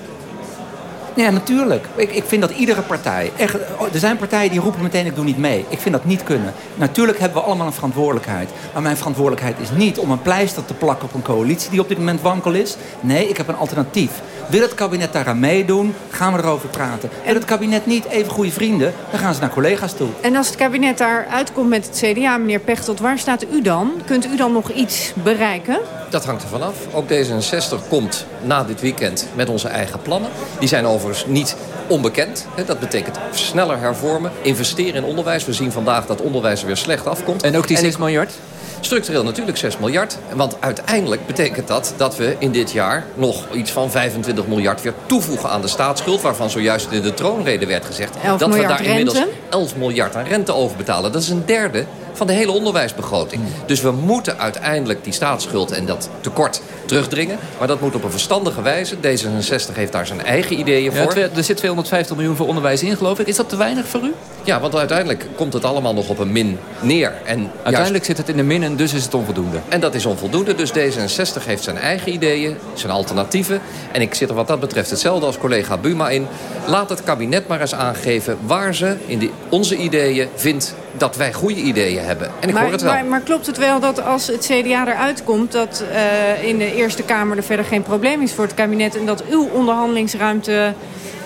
Speaker 19: Ja, natuurlijk. Ik, ik vind dat iedere partij... Echt, er zijn partijen die roepen meteen, ik doe niet mee. Ik vind dat niet kunnen. Natuurlijk hebben we allemaal een verantwoordelijkheid. Maar mijn verantwoordelijkheid is niet om een pleister te plakken op een coalitie... die op dit moment wankel is. Nee, ik heb een alternatief. Wil het kabinet daaraan meedoen, gaan we erover praten. Wil het kabinet niet, even goede vrienden... dan gaan ze naar collega's toe.
Speaker 1: En als het kabinet daar uitkomt met het CDA, meneer Pechtold... waar staat u dan? Kunt u dan nog iets bereiken?
Speaker 20: Dat hangt er vanaf. Ook D66 komt na dit weekend met onze eigen plannen. Die zijn overigens niet onbekend. Hè. Dat betekent sneller hervormen, investeren in onderwijs. We zien vandaag dat onderwijs er weer slecht afkomt.
Speaker 3: En ook die 6
Speaker 20: ik-
Speaker 3: miljard?
Speaker 20: Structureel natuurlijk 6 miljard. Want uiteindelijk betekent dat dat we in dit jaar nog iets van 25 miljard weer toevoegen aan de staatsschuld. Waarvan zojuist in de troonrede werd gezegd
Speaker 1: 11
Speaker 20: dat we daar inmiddels
Speaker 1: rente.
Speaker 20: 11 miljard aan rente overbetalen. Dat is een derde van de hele onderwijsbegroting. Dus we moeten uiteindelijk die staatsschuld en dat tekort terugdringen. Maar dat moet op een verstandige wijze. D66 heeft daar zijn eigen ideeën voor.
Speaker 3: er zit 250 miljoen voor onderwijs in, geloof ik. Is dat te weinig voor u?
Speaker 20: Ja, want uiteindelijk komt het allemaal nog op een min neer. En
Speaker 3: Uiteindelijk zit het in de min en dus is het onvoldoende.
Speaker 20: En dat is onvoldoende. Dus D66 heeft zijn eigen ideeën, zijn alternatieven. En ik zit er wat dat betreft hetzelfde als collega Buma in. Laat het kabinet maar eens aangeven waar ze in die, onze ideeën vindt dat wij goede ideeën hebben. En ik
Speaker 1: maar,
Speaker 20: hoor het wel.
Speaker 1: Maar, maar klopt het wel dat als het CDA eruit komt... dat eh, in de Eerste Kamer er verder geen probleem is voor het kabinet... en dat uw onderhandelingsruimte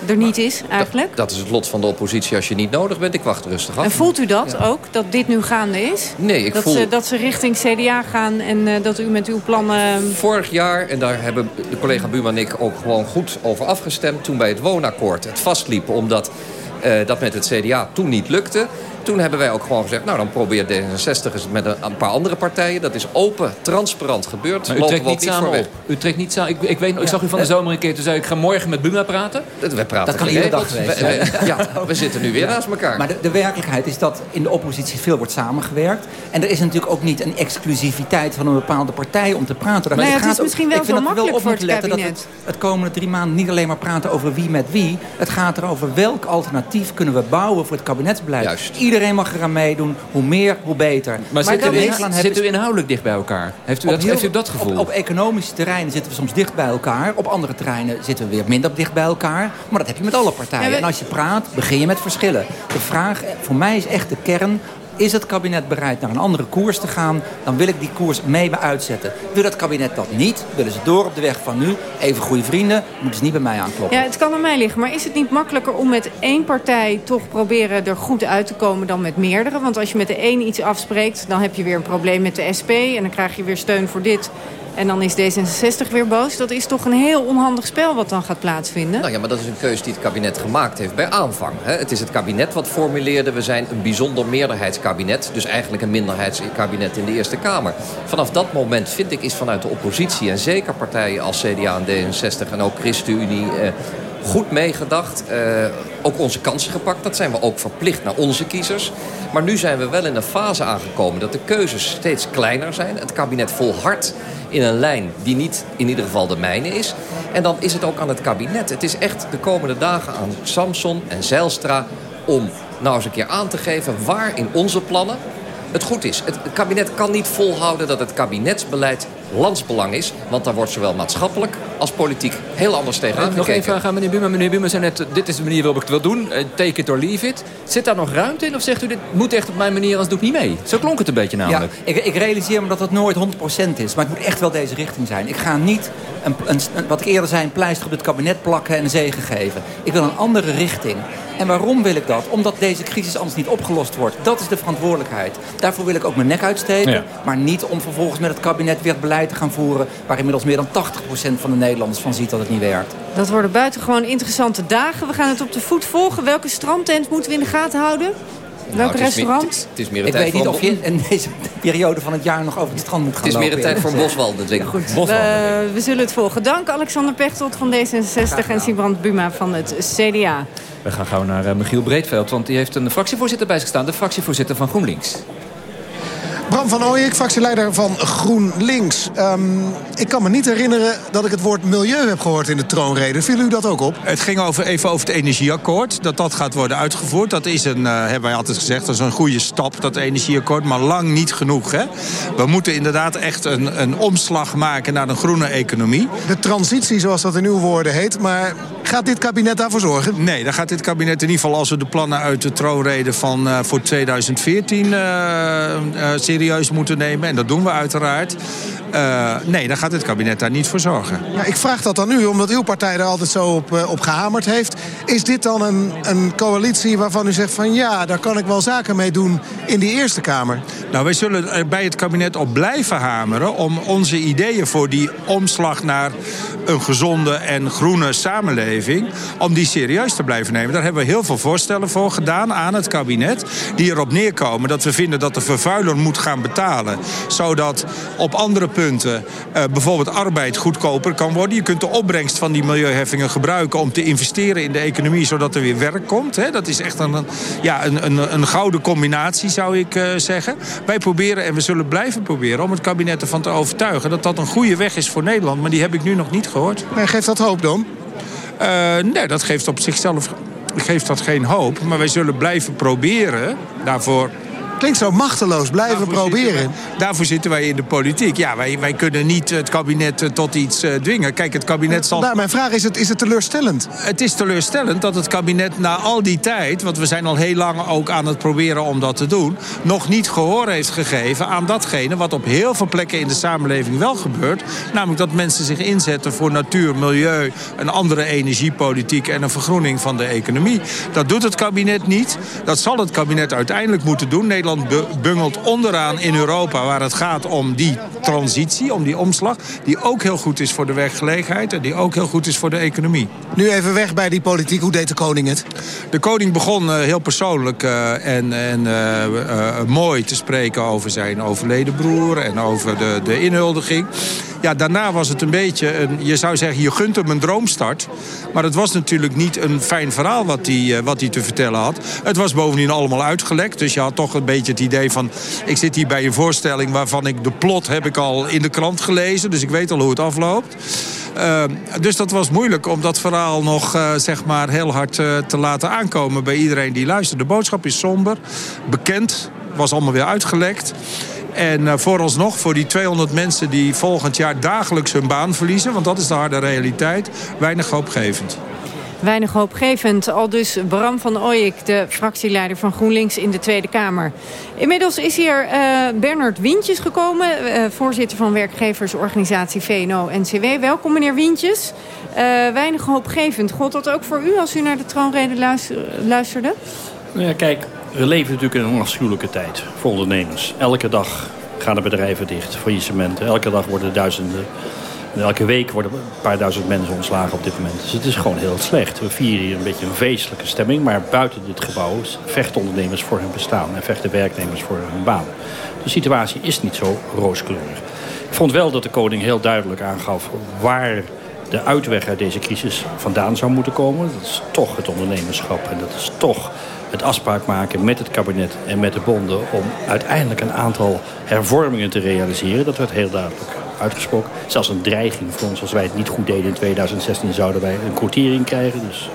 Speaker 1: er niet is eigenlijk?
Speaker 20: Dat is het lot van de oppositie als je niet nodig bent. Ik wacht rustig af.
Speaker 1: En voelt u dat ook, dat dit nu gaande is?
Speaker 20: Nee, ik
Speaker 1: dat,
Speaker 20: voel-
Speaker 1: ze, dat ze richting CDA gaan en eh, dat u met uw plannen...
Speaker 20: Vorig jaar, en daar hebben de collega Buma en ik ook gewoon goed over afgestemd... toen bij het woonakkoord het vastliep omdat eh, dat met het CDA toen niet lukte... Toen hebben wij ook gewoon gezegd, nou dan probeert D66 eens met een, een paar andere partijen. Dat is open, transparant gebeurd.
Speaker 3: Maar u trekt niet samen op. U trekt niet samen. Ik, ik, weet, nog- ik zag u van de zomer een keer. Toen zei ik, ik ga morgen met Buma praten.
Speaker 20: We praten
Speaker 19: Dat kan iedere dag geweest
Speaker 20: We- we- Ja, we zitten nu weer naast elkaar.
Speaker 19: Maar de, de werkelijkheid is dat in de oppositie veel wordt samengewerkt. En er is natuurlijk ook niet een exclusiviteit van een bepaalde partij om te praten.
Speaker 1: Ja, het
Speaker 19: gaat
Speaker 1: is
Speaker 19: ook-
Speaker 1: misschien wel
Speaker 19: ik vind
Speaker 1: zo
Speaker 19: dat we
Speaker 1: makkelijk
Speaker 19: op
Speaker 1: voor
Speaker 19: moeten
Speaker 1: het
Speaker 19: letten dat het, het komende drie maanden niet alleen maar praten over wie met wie. Het gaat erover welk alternatief kunnen we bouwen voor het kabinetsbeleid. Iedereen mag eraan meedoen. Hoe meer, hoe beter.
Speaker 3: Maar, zit,
Speaker 19: dan
Speaker 3: u, in- zit u inhoudelijk dicht bij elkaar? Heeft u,
Speaker 19: op
Speaker 3: dat,
Speaker 19: heel-
Speaker 3: heeft u dat gevoel?
Speaker 19: Op, op economische terreinen zitten we soms dicht bij elkaar. Op andere terreinen zitten we weer minder dicht bij elkaar. Maar dat heb je met alle partijen.
Speaker 1: Ja, we-
Speaker 19: En als je praat, begin je met verschillen. De vraag voor mij is echt de kern... Is het kabinet bereid naar een andere koers te gaan... dan wil ik die koers mee uitzetten. Wil het kabinet dat niet, willen ze door op de weg van nu... even goede vrienden, moeten ze niet bij mij aankloppen.
Speaker 1: Ja, het kan aan mij liggen. Maar is het niet makkelijker om met één partij... toch proberen er goed uit te komen dan met meerdere? Want als je met de een iets afspreekt... dan heb je weer een probleem met de SP... en dan krijg je weer steun voor dit en dan is D66 weer boos. Dat is toch een heel onhandig spel wat dan gaat plaatsvinden?
Speaker 20: Nou ja, maar dat is een keuze die het kabinet gemaakt heeft bij aanvang. Het is het kabinet wat formuleerde... we zijn een bijzonder meerderheidskabinet. Dus eigenlijk een minderheidskabinet in de Eerste Kamer. Vanaf dat moment vind ik is vanuit de oppositie... en zeker partijen als CDA en D66 en ook ChristenUnie... Eh, goed meegedacht. Uh, ook onze kansen gepakt. Dat zijn we ook verplicht naar onze kiezers. Maar nu zijn we wel in een fase aangekomen dat de keuzes steeds kleiner zijn. Het kabinet volhardt in een lijn die niet in ieder geval de mijne is. En dan is het ook aan het kabinet. Het is echt de komende dagen aan Samson en Zijlstra om nou eens een keer aan te geven waar in onze plannen het goed is. Het kabinet kan niet volhouden dat het kabinetsbeleid landsbelang is. Want daar wordt zowel maatschappelijk als politiek heel anders tegen gekeken.
Speaker 3: Nog één vraag aan meneer Buma. Meneer Buma zei net, dit is de manier waarop ik het wil doen. Eh, take it or leave it. Zit daar nog ruimte in? Of zegt u, dit moet echt op mijn manier, anders doe ik niet mee? Zo klonk het een beetje namelijk.
Speaker 19: Ja, ik, ik realiseer me dat het nooit 100% is. Maar het moet echt wel deze richting zijn. Ik ga niet, een, een, wat ik eerder zei, een pleister op het kabinet plakken en een zegen geven. Ik wil een andere richting. En waarom wil ik dat? Omdat deze crisis anders niet opgelost wordt. Dat is de verantwoordelijkheid. Daarvoor wil ik ook mijn nek uitsteken. Maar niet om vervolgens met het kabinet weer beleid te gaan voeren... waar inmiddels meer dan 80% van de Nederlanders van ziet dat het niet werkt.
Speaker 1: Dat worden buitengewoon interessante dagen. We gaan het op de voet volgen. Welke strandtent moeten we in de gaten houden? Welk nou, restaurant?
Speaker 20: het, is meer
Speaker 19: ik weet niet of je in deze periode van het jaar nog over het strand moet gaan
Speaker 20: Het is meer de tijd voor Boswalden.
Speaker 1: Goed, we, we, zullen het volgen. Dank Alexander Pechtold van D66 en Sibrand Buma van het CDA.
Speaker 3: We gaan gauw naar uh, Michiel Breedveld, want die heeft een fractievoorzitter bij zich staan. De fractievoorzitter van GroenLinks.
Speaker 10: Bram van Ooyek, fractieleider van GroenLinks. Um, ik kan me niet herinneren dat ik het woord milieu heb gehoord in de troonrede. Viel u dat ook op?
Speaker 21: Het ging over, even over het energieakkoord. Dat dat gaat worden uitgevoerd. Dat is een, uh, hebben wij altijd gezegd, dat is een goede stap, dat energieakkoord. Maar lang niet genoeg. Hè? We moeten inderdaad echt een, een omslag maken naar een groene economie.
Speaker 10: De transitie, zoals dat in uw woorden heet. Maar gaat dit kabinet daarvoor zorgen?
Speaker 21: Nee, daar gaat dit kabinet in ieder geval... als we de plannen uit de troonrede van, uh, voor 2014 uh, serieus moeten nemen. En dat doen we uiteraard. Uh, nee, dan gaat het kabinet daar niet voor zorgen.
Speaker 10: Ja, ik vraag dat dan u, omdat uw partij er altijd zo op, uh, op gehamerd heeft. Is dit dan een, een coalitie waarvan u zegt van ja, daar kan ik wel zaken mee doen in die Eerste Kamer?
Speaker 21: Nou, wij zullen er bij het kabinet op blijven hameren om onze ideeën voor die omslag naar een gezonde en groene samenleving, om die serieus te blijven nemen. Daar hebben we heel veel voorstellen voor gedaan aan het kabinet, die erop neerkomen dat we vinden dat de vervuiler moet gaan betalen, zodat op andere punten uh, bijvoorbeeld arbeid goedkoper kan worden. Je kunt de opbrengst van die milieuheffingen gebruiken om te investeren in de economie, zodat er weer werk komt. Hè. Dat is echt een, ja, een, een, een gouden combinatie, zou ik uh, zeggen. Wij proberen en we zullen blijven proberen om het kabinet ervan te overtuigen dat dat een goede weg is voor Nederland. Maar die heb ik nu nog niet gehoord.
Speaker 10: Nee, geeft dat hoop dan?
Speaker 21: Uh, nee, dat geeft op zichzelf geeft dat geen hoop. Maar wij zullen blijven proberen daarvoor
Speaker 10: Klinkt zo machteloos, blijven proberen.
Speaker 21: daarvoor zitten wij in de politiek. Ja, wij, wij kunnen niet het kabinet eh, tot iets uh, dwingen. Kijk, het kabinet zal...
Speaker 10: Daar, mijn vraag is, het, is het teleurstellend?
Speaker 21: Het is teleurstellend dat het kabinet na al die tijd... want we zijn al heel lang ook aan het proberen om dat te doen... nog niet gehoor heeft gegeven aan datgene... wat op heel veel plekken in de samenleving wel gebeurt. Namelijk dat mensen zich inzetten voor natuur, milieu... een andere energiepolitiek en een vergroening van de economie. Dat doet het kabinet niet. Dat zal het kabinet uiteindelijk moeten doen. Nederland Nederland bungelt onderaan in Europa... waar het gaat om die transitie, om die omslag... die ook heel goed is voor de werkgelegenheid... en die ook heel goed is voor de economie.
Speaker 10: Nu even weg bij die politiek. Hoe deed de koning het?
Speaker 21: De koning begon uh, heel persoonlijk uh, en, en uh, mooi te spreken over zijn overleden broer... en over de, de inhuldiging. Ja, daarna was het een beetje, een, je zou zeggen, je gunt hem een droomstart. Maar het was natuurlijk niet een fijn verhaal wat hij, wat hij te vertellen had. Het was bovendien allemaal uitgelekt. Dus je had toch een beetje het idee van... ik zit hier bij een voorstelling waarvan ik de plot heb ik al in de krant gelezen. Dus ik weet al hoe het afloopt. Uh, dus dat was moeilijk om dat verhaal nog uh, zeg maar heel hard uh, te laten aankomen bij iedereen die luistert. De boodschap is somber, bekend, was allemaal weer uitgelekt. En uh, vooralsnog, voor die 200 mensen die volgend jaar dagelijks hun baan verliezen... want dat is de harde realiteit, weinig hoopgevend.
Speaker 1: Weinig hoopgevend, al dus Bram van Ooyek, de fractieleider van GroenLinks in de Tweede Kamer. Inmiddels is hier uh, Bernard Wientjes gekomen, uh, voorzitter van werkgeversorganisatie VNO-NCW. Welkom meneer Wientjes. Uh, weinig hoopgevend. God dat ook voor u als u naar de troonrede luisterde?
Speaker 22: Nou ja, kijk, we leven natuurlijk in een afschuwelijke tijd voor ondernemers. Elke dag gaan de bedrijven dicht, faillissementen. Elke dag worden duizenden elke week worden een paar duizend mensen ontslagen op dit moment. Dus het is gewoon heel slecht. We vieren hier een beetje een feestelijke stemming. Maar buiten dit gebouw vechten ondernemers voor hun bestaan. En vechten werknemers voor hun baan. De situatie is niet zo rooskleurig. Ik vond wel dat de koning heel duidelijk aangaf waar de uitweg uit deze crisis vandaan zou moeten komen. Dat is toch het ondernemerschap en dat is toch het afspraak maken met het kabinet en met de bonden... om uiteindelijk een aantal hervormingen te realiseren. Dat werd heel duidelijk uitgesproken. Zelfs een dreiging voor ons. Als wij het niet goed deden in 2016 zouden wij een quotering krijgen. Dus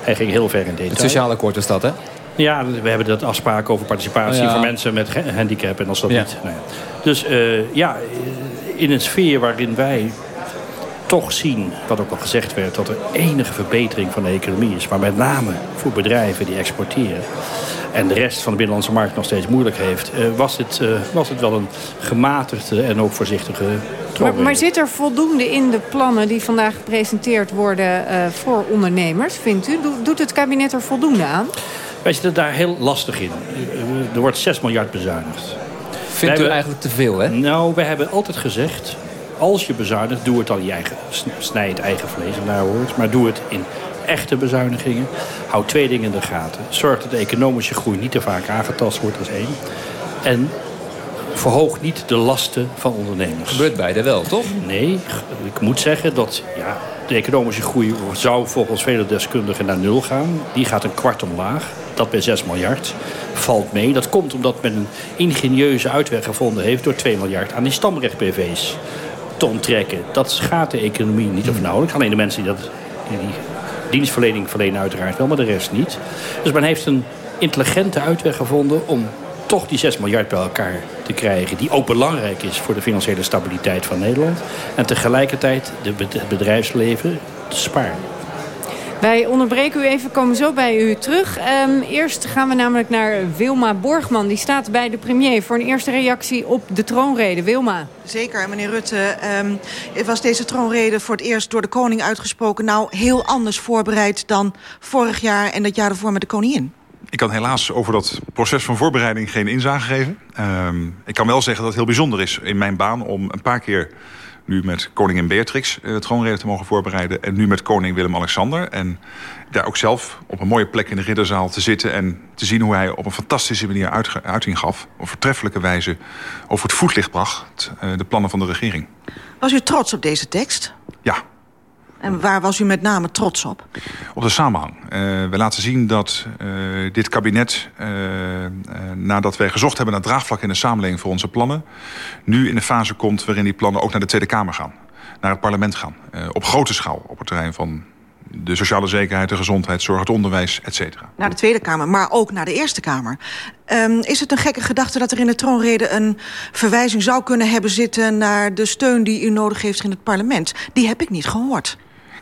Speaker 22: hij ging heel ver in detail.
Speaker 3: Het sociale akkoord is dat, hè?
Speaker 22: Ja, we hebben dat afspraken over participatie oh voor mensen met handicap. En als dat niet... Nou ja. Dus uh, ja, in een sfeer waarin wij toch zien, wat ook al gezegd werd... dat er enige verbetering van de economie is. Maar met name voor bedrijven die exporteren en de rest van de binnenlandse markt nog steeds moeilijk heeft... Uh, was, het, uh, was het wel een gematigde en ook voorzichtige
Speaker 1: maar, maar, zit er voldoende in de plannen die vandaag gepresenteerd worden uh, voor ondernemers, vindt u? Doet het kabinet er voldoende aan?
Speaker 22: Wij zitten daar heel lastig in. Er wordt 6 miljard bezuinigd.
Speaker 3: Vindt u eigenlijk te veel, hè?
Speaker 22: Nou, we hebben altijd gezegd... als je bezuinigt, doe het dan je eigen... snij het eigen vlees, naar hoort. Maar doe het in echte bezuinigingen. Houd twee dingen in de gaten. Zorg dat de economische groei niet te vaak aangetast wordt als één. En verhoog niet de lasten van ondernemers.
Speaker 3: Gebeurt beide wel, toch?
Speaker 22: Nee, ik moet zeggen dat ja, de economische groei zou volgens vele deskundigen naar nul gaan. Die gaat een kwart omlaag. Dat bij 6 miljard valt mee. Dat komt omdat men een ingenieuze uitweg gevonden heeft... door 2 miljard aan die stamrecht-BV's te onttrekken. Dat schaadt de economie niet of nauwelijks. Alleen de mensen die, dat, die dienstverlening verlenen uiteraard wel, maar de rest niet. Dus men heeft een intelligente uitweg gevonden om toch die 6 miljard bij elkaar te krijgen... die ook belangrijk is voor de financiële stabiliteit van Nederland... en tegelijkertijd het bedrijfsleven te sparen.
Speaker 1: Wij onderbreken u even, komen zo bij u terug. Um, eerst gaan we namelijk naar Wilma Borgman. Die staat bij de premier voor een eerste reactie op de troonrede. Wilma.
Speaker 23: Zeker, meneer Rutte. Um, was deze troonrede voor het eerst door de koning uitgesproken... nou heel anders voorbereid dan vorig jaar en dat jaar ervoor met de koningin?
Speaker 24: Ik kan helaas over dat proces van voorbereiding geen inzage geven. Um, ik kan wel zeggen dat het heel bijzonder is in mijn baan om een paar keer nu met koningin Beatrix uh, het troonrede te mogen voorbereiden. En nu met koning Willem-Alexander. En daar ook zelf op een mooie plek in de ridderzaal te zitten... en te zien hoe hij op een fantastische manier uiting gaf... op vertreffelijke wijze over het voetlicht bracht... Uh, de plannen van de regering.
Speaker 23: Was u trots op deze tekst?
Speaker 24: Ja,
Speaker 23: en waar was u met name trots op?
Speaker 24: Op de samenhang. Uh, we laten zien dat uh, dit kabinet, uh, nadat wij gezocht hebben naar draagvlak in de samenleving voor onze plannen, nu in een fase komt waarin die plannen ook naar de Tweede Kamer gaan. Naar het parlement gaan. op grote schaal op het terrein van de sociale zekerheid, de gezondheidszorg, het onderwijs, et cetera.
Speaker 23: Naar de Tweede Kamer, maar ook naar de Eerste Kamer. Um, is het een gekke gedachte dat er in de troonrede een verwijzing zou kunnen hebben zitten... naar de steun die u nodig heeft in het parlement? Die heb ik niet gehoord.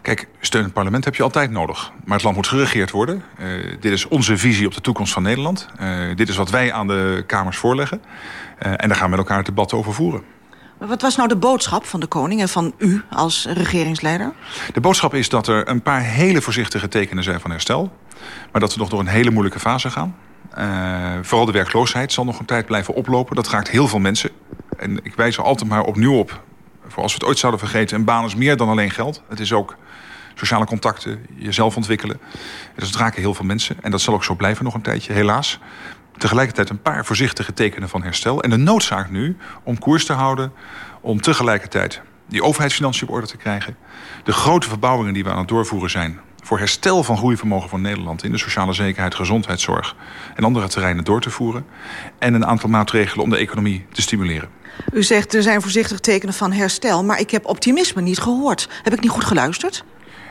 Speaker 24: Kijk, steun het parlement heb je altijd nodig. Maar het land moet geregeerd worden. Uh, dit is onze visie op de toekomst van Nederland. Uh, dit is wat wij aan de Kamers voorleggen. Uh, en daar gaan we met elkaar het debat over voeren.
Speaker 23: Maar wat was nou de boodschap van de koning en van u als regeringsleider?
Speaker 24: De boodschap is dat er een paar hele voorzichtige tekenen zijn van herstel. Maar dat we nog door een hele moeilijke fase gaan. vooral de werkloosheid zal nog een tijd blijven oplopen. Dat raakt heel veel mensen. En ik wijs er altijd maar opnieuw op voor als we het ooit zouden vergeten, een baan is meer dan alleen geld. Het is ook sociale contacten, jezelf ontwikkelen. Het raken heel veel mensen. En dat zal ook zo blijven nog een tijdje, helaas. Tegelijkertijd een paar voorzichtige tekenen van herstel. En de noodzaak nu om koers te houden... om tegelijkertijd die overheidsfinanciën op orde te krijgen. De grote verbouwingen die we aan het doorvoeren zijn... voor herstel van groeivermogen van Nederland... in de sociale zekerheid, gezondheidszorg en andere terreinen door te voeren. En een aantal maatregelen om de economie te stimuleren.
Speaker 23: U zegt er zijn voorzichtig tekenen van herstel... maar ik heb optimisme niet gehoord. Heb ik niet goed geluisterd?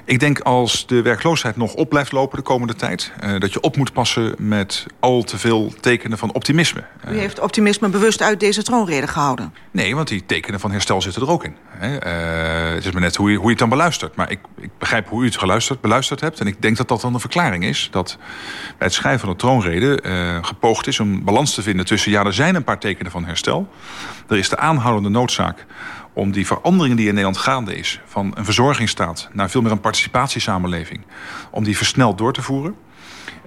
Speaker 24: Ik denk als de werkloosheid nog op blijft lopen de komende tijd... Uh, dat je op moet passen met al te veel tekenen van optimisme.
Speaker 23: U heeft optimisme bewust uit deze troonrede gehouden?
Speaker 24: Nee, want die tekenen van herstel zitten er ook in. Hè. Uh, het is maar net hoe je, hoe je het dan beluistert. Maar ik, ik begrijp hoe u het geluisterd, beluisterd hebt. En ik denk dat dat dan een verklaring is. Dat bij het schrijven van de troonrede uh, gepoogd is om balans te vinden tussen... ja, er zijn een paar tekenen van herstel. Er is de aanhoudende noodzaak om die verandering die in Nederland gaande is... van een verzorgingsstaat naar veel meer een participatiesamenleving... om die versneld door te voeren.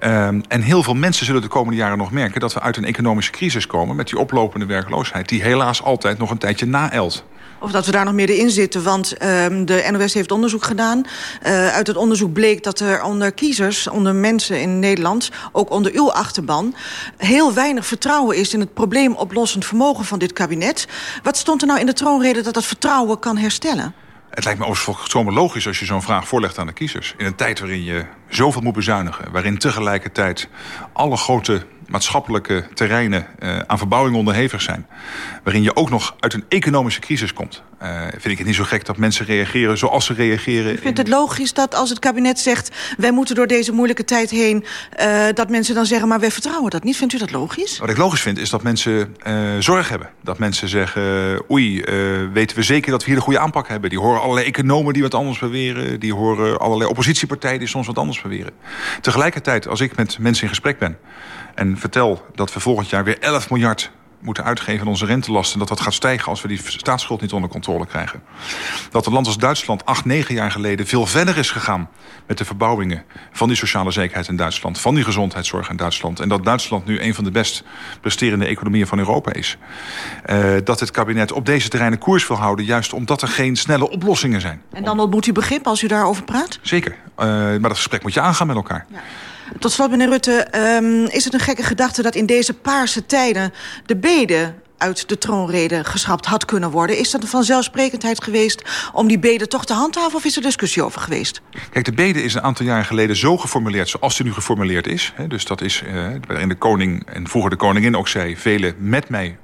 Speaker 24: Um, en heel veel mensen zullen de komende jaren nog merken... dat we uit een economische crisis komen met die oplopende werkloosheid... die helaas altijd nog een tijdje naelt.
Speaker 23: Of dat we daar nog meer in zitten. Want uh, de NOS heeft onderzoek gedaan. Uh, uit het onderzoek bleek dat er onder kiezers, onder mensen in Nederland... ook onder uw achterban, heel weinig vertrouwen is... in het probleemoplossend vermogen van dit kabinet. Wat stond er nou in de troonrede dat dat vertrouwen kan herstellen?
Speaker 24: Het lijkt me overigens zomaar logisch als je zo'n vraag voorlegt aan de kiezers. In een tijd waarin je zoveel moet bezuinigen... waarin tegelijkertijd alle grote maatschappelijke terreinen uh, aan verbouwing onderhevig zijn... waarin je ook nog uit een economische crisis komt... Uh, vind ik het niet zo gek dat mensen reageren zoals ze reageren.
Speaker 23: Ik vind het logisch dat als het kabinet zegt... wij moeten door deze moeilijke tijd heen... Uh, dat mensen dan zeggen, maar wij vertrouwen dat niet. Vindt u dat logisch?
Speaker 24: Wat ik logisch vind, is dat mensen zorg hebben. Dat mensen zeggen, oei, weten we zeker dat we hier de goede aanpak hebben. Die horen allerlei economen die wat anders beweren. Die horen allerlei oppositiepartijen die soms wat anders beweren. Tegelijkertijd, als ik met mensen in gesprek ben... en vertel dat we volgend jaar weer 11 miljard moeten uitgeven aan onze rentelasten... dat dat gaat stijgen als we die staatsschuld niet onder controle krijgen. Dat een land als Duitsland acht, negen jaar geleden... veel verder is gegaan met de verbouwingen van die sociale zekerheid in Duitsland... van die gezondheidszorg in Duitsland. En dat Duitsland nu een van de best presterende economieën van Europa is. Uh, dat het kabinet op deze terreinen koers wil houden... juist omdat er geen snelle oplossingen zijn.
Speaker 23: En dan ontmoet u begrip als u daarover praat?
Speaker 24: Zeker. Uh, maar dat gesprek moet je aangaan met elkaar. Ja.
Speaker 23: Tot slot, meneer Rutte, um, is het een gekke gedachte dat in deze paarse tijden de bede uit de troonrede geschrapt had kunnen worden. Is dat een vanzelfsprekendheid geweest om die bede toch te handhaven... of is er discussie over geweest?
Speaker 24: Kijk, de bede is een aantal jaren geleden zo geformuleerd... zoals die nu geformuleerd is. Dus dat is uh, waarin de koning en vroeger de koningin ook zei... velen met mij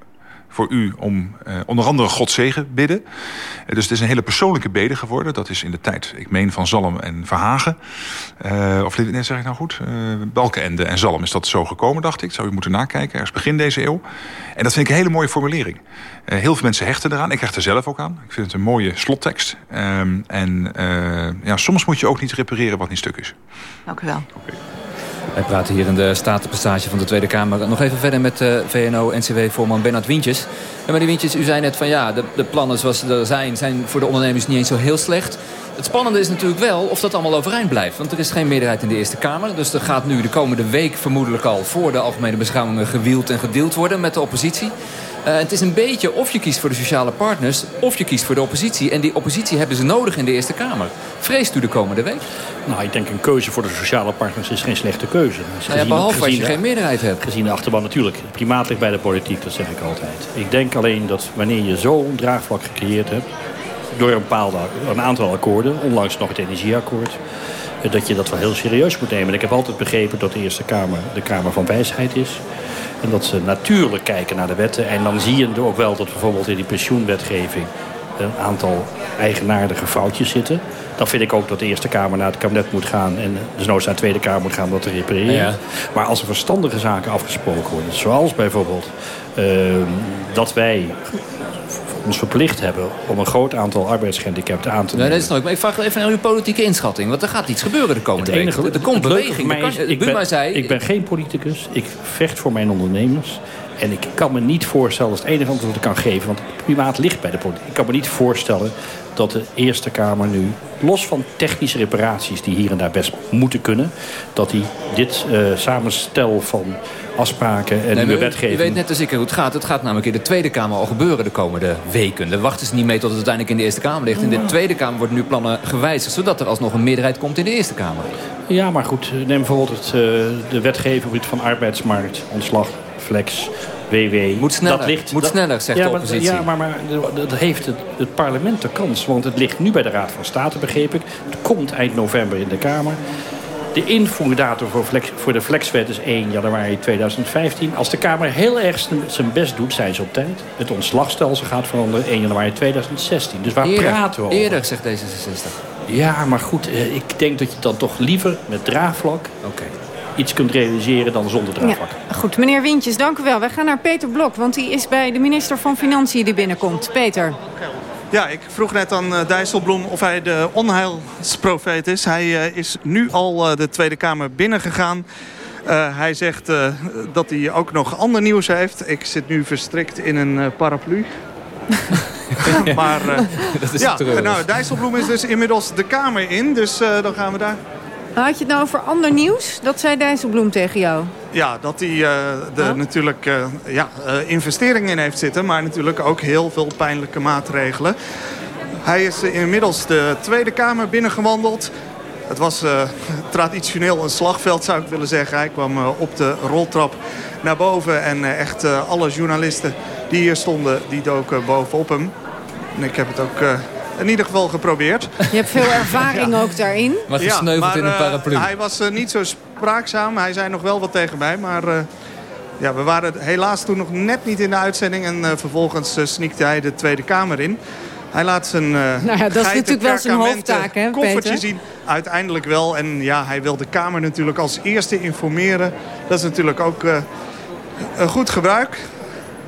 Speaker 24: voor u om uh, onder andere God zegen bidden. Uh, dus het is een hele persoonlijke bede geworden. Dat is in de tijd, ik meen, van Zalm en Verhagen. Uh, of nee, zeg ik nou goed? Balkenende en Zalm is dat zo gekomen, dacht ik. Zou u moeten nakijken, ergens begin deze eeuw. En dat vind ik een hele mooie formulering. heel veel mensen hechten eraan. Ik hecht er zelf ook aan. Ik vind het een mooie slottekst. Um, en ja, soms moet je ook niet repareren wat niet stuk is.
Speaker 23: Dank u wel.
Speaker 3: Okay. Wij praten hier in de statenprestatie van de Tweede Kamer. Nog even verder met uh, VNO-NCW-voorman Bernard Wientjes. En meneer Wientjes, u zei net van ja, de, de plannen zoals ze er zijn... zijn voor de ondernemers niet eens zo heel slecht. Het spannende is natuurlijk wel of dat allemaal overeind blijft. Want er is geen meerderheid in de Eerste Kamer. Dus er gaat nu de komende week vermoedelijk al... voor de algemene beschouwingen gewield en gedeeld worden met de oppositie. Uh, het is een beetje of je kiest voor de sociale partners... of je kiest voor de oppositie. En die oppositie hebben ze nodig in de Eerste Kamer. Vreest u de komende week?
Speaker 22: Nou, ik denk een keuze voor de sociale partners is geen slechte keuze.
Speaker 3: Dus nou ja, behalve gezien, als je geen meerderheid hebt.
Speaker 22: Gezien de achterban natuurlijk. Het ligt bij de politiek, dat zeg ik altijd. Ik denk alleen dat wanneer je zo'n draagvlak gecreëerd hebt... door een, bepaalde, een aantal akkoorden, onlangs nog het energieakkoord... dat je dat wel heel serieus moet nemen. En ik heb altijd begrepen dat de Eerste Kamer de Kamer van Wijsheid is... En dat ze natuurlijk kijken naar de wetten. En dan zie je ook wel dat bijvoorbeeld in die pensioenwetgeving... een aantal eigenaardige foutjes zitten. Dan vind ik ook dat de Eerste Kamer naar het kabinet moet gaan... en dus nooit naar de Tweede Kamer moet gaan om dat te repareren. Ja. Maar als er verstandige zaken afgesproken worden... zoals bijvoorbeeld uh, dat wij ons verplicht hebben om een groot aantal arbeidsgehandicapten aan te nemen.
Speaker 3: Nee, dat is nooit. Maar ik vraag even naar uw politieke inschatting. Want er gaat iets gebeuren de komende enige, week. Er komt beweging.
Speaker 22: Mij is, ik, ben,
Speaker 3: zei,
Speaker 22: ik ben geen politicus. Ik vecht voor mijn ondernemers. En ik kan me niet voorstellen, dat is het enige antwoord dat ik kan geven... want het klimaat ligt bij de politiek. Ik kan me niet voorstellen dat de Eerste Kamer nu... los van technische reparaties die hier en daar best moeten kunnen... dat die dit uh, samenstel van afspraken en nee, wetgeving...
Speaker 3: Je weet net als ik hoe het gaat. Het gaat namelijk in de Tweede Kamer al gebeuren de komende weken. Daar wachten ze niet mee tot het uiteindelijk in de Eerste Kamer ligt. In de Tweede Kamer worden nu plannen gewijzigd... zodat er alsnog een meerderheid komt in de Eerste Kamer.
Speaker 22: Ja, maar goed. Neem bijvoorbeeld het, uh, de wetgeving van arbeidsmarkt, ontslag, flex... WW.
Speaker 3: Moet sneller, dat ligt, moet sneller zegt
Speaker 22: ja,
Speaker 3: de oppositie.
Speaker 22: Maar, ja, maar, maar dat heeft het, het, parlement de kans. Want het ligt nu bij de Raad van State, begreep ik. Het komt eind november in de Kamer. De invoerdatum voor, flex, voor de flexwet is 1 januari 2015. Als de Kamer heel erg zijn best doet, zijn ze op tijd. Het ontslagstelsel gaat veranderen 1 januari 2016. Dus waar
Speaker 3: eerder,
Speaker 22: praten we over?
Speaker 3: Eerder, zegt D66.
Speaker 22: Ja, maar goed, ik denk dat je dan toch liever met draagvlak... iets kunt realiseren dan zonder draagvlak.
Speaker 1: Ja, goed, meneer Wintjes, dank u wel. Wij gaan naar Peter Blok, want die is bij de minister van Financiën die binnenkomt. Peter.
Speaker 25: Ja, ik vroeg net aan Dijsselbloem of hij de onheilsprofeet is. Hij is nu al de Tweede Kamer binnengegaan. Uh, hij zegt dat hij ook nog ander nieuws heeft. Ik zit nu verstrikt in een paraplu. maar dat is ja, nou, Dijsselbloem is dus inmiddels de Kamer in. Dus dan gaan we daar.
Speaker 1: Had je het nou over ander nieuws? Dat zei Dijsselbloem tegen jou.
Speaker 25: Ja, dat hij de oh. natuurlijk ja, investeringen in heeft zitten. Maar natuurlijk ook heel veel pijnlijke maatregelen. Hij is inmiddels de Tweede Kamer binnengewandeld. Het was traditioneel een slagveld, zou ik willen zeggen. Hij kwam op de roltrap naar boven. En echt alle journalisten die hier stonden, die doken bovenop hem. En ik heb het ook in ieder geval geprobeerd.
Speaker 1: Je hebt veel ervaring ja. ook daarin.
Speaker 25: Maar gesneuveld ja, in een paraplu. hij was niet zo spraakzaam. Hij zei nog wel wat tegen mij, maar... ja, we waren helaas toen nog net niet in de uitzending. En vervolgens sneakte hij de Tweede Kamer in. Hij laat zijn uh,
Speaker 1: nou ja, Dat is natuurlijk wel zijn hoofdtaak, hè,
Speaker 25: koffertje zien. Uiteindelijk wel. En ja, hij wil de Kamer natuurlijk als eerste informeren. Dat is natuurlijk ook uh, een goed gebruik.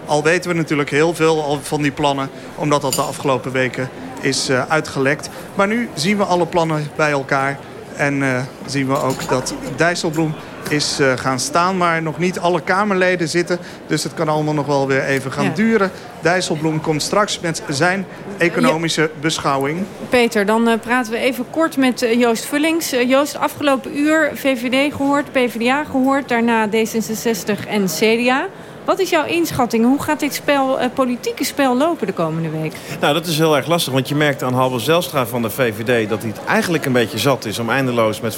Speaker 25: Al weten we natuurlijk heel veel van die plannen. Omdat dat de afgelopen weken is uh, uitgelekt. Maar nu zien we alle plannen bij elkaar. En zien we ook dat Dijsselbloem is uh, gaan staan. Maar nog niet alle Kamerleden zitten. Dus het kan allemaal nog wel weer even gaan duren. Dijsselbloem komt straks met zijn economische beschouwing.
Speaker 1: Peter, dan uh, praten we even kort met Joost Vullings. Joost, afgelopen uur VVD gehoord, PvdA gehoord. Daarna D66 en CDA. Wat is jouw inschatting? Hoe gaat dit spel, uh, politieke spel lopen de komende week?
Speaker 26: Nou, dat is heel erg lastig. Want je merkt aan Halber Zelstra van de VVD... dat hij het eigenlijk een beetje zat is om eindeloos met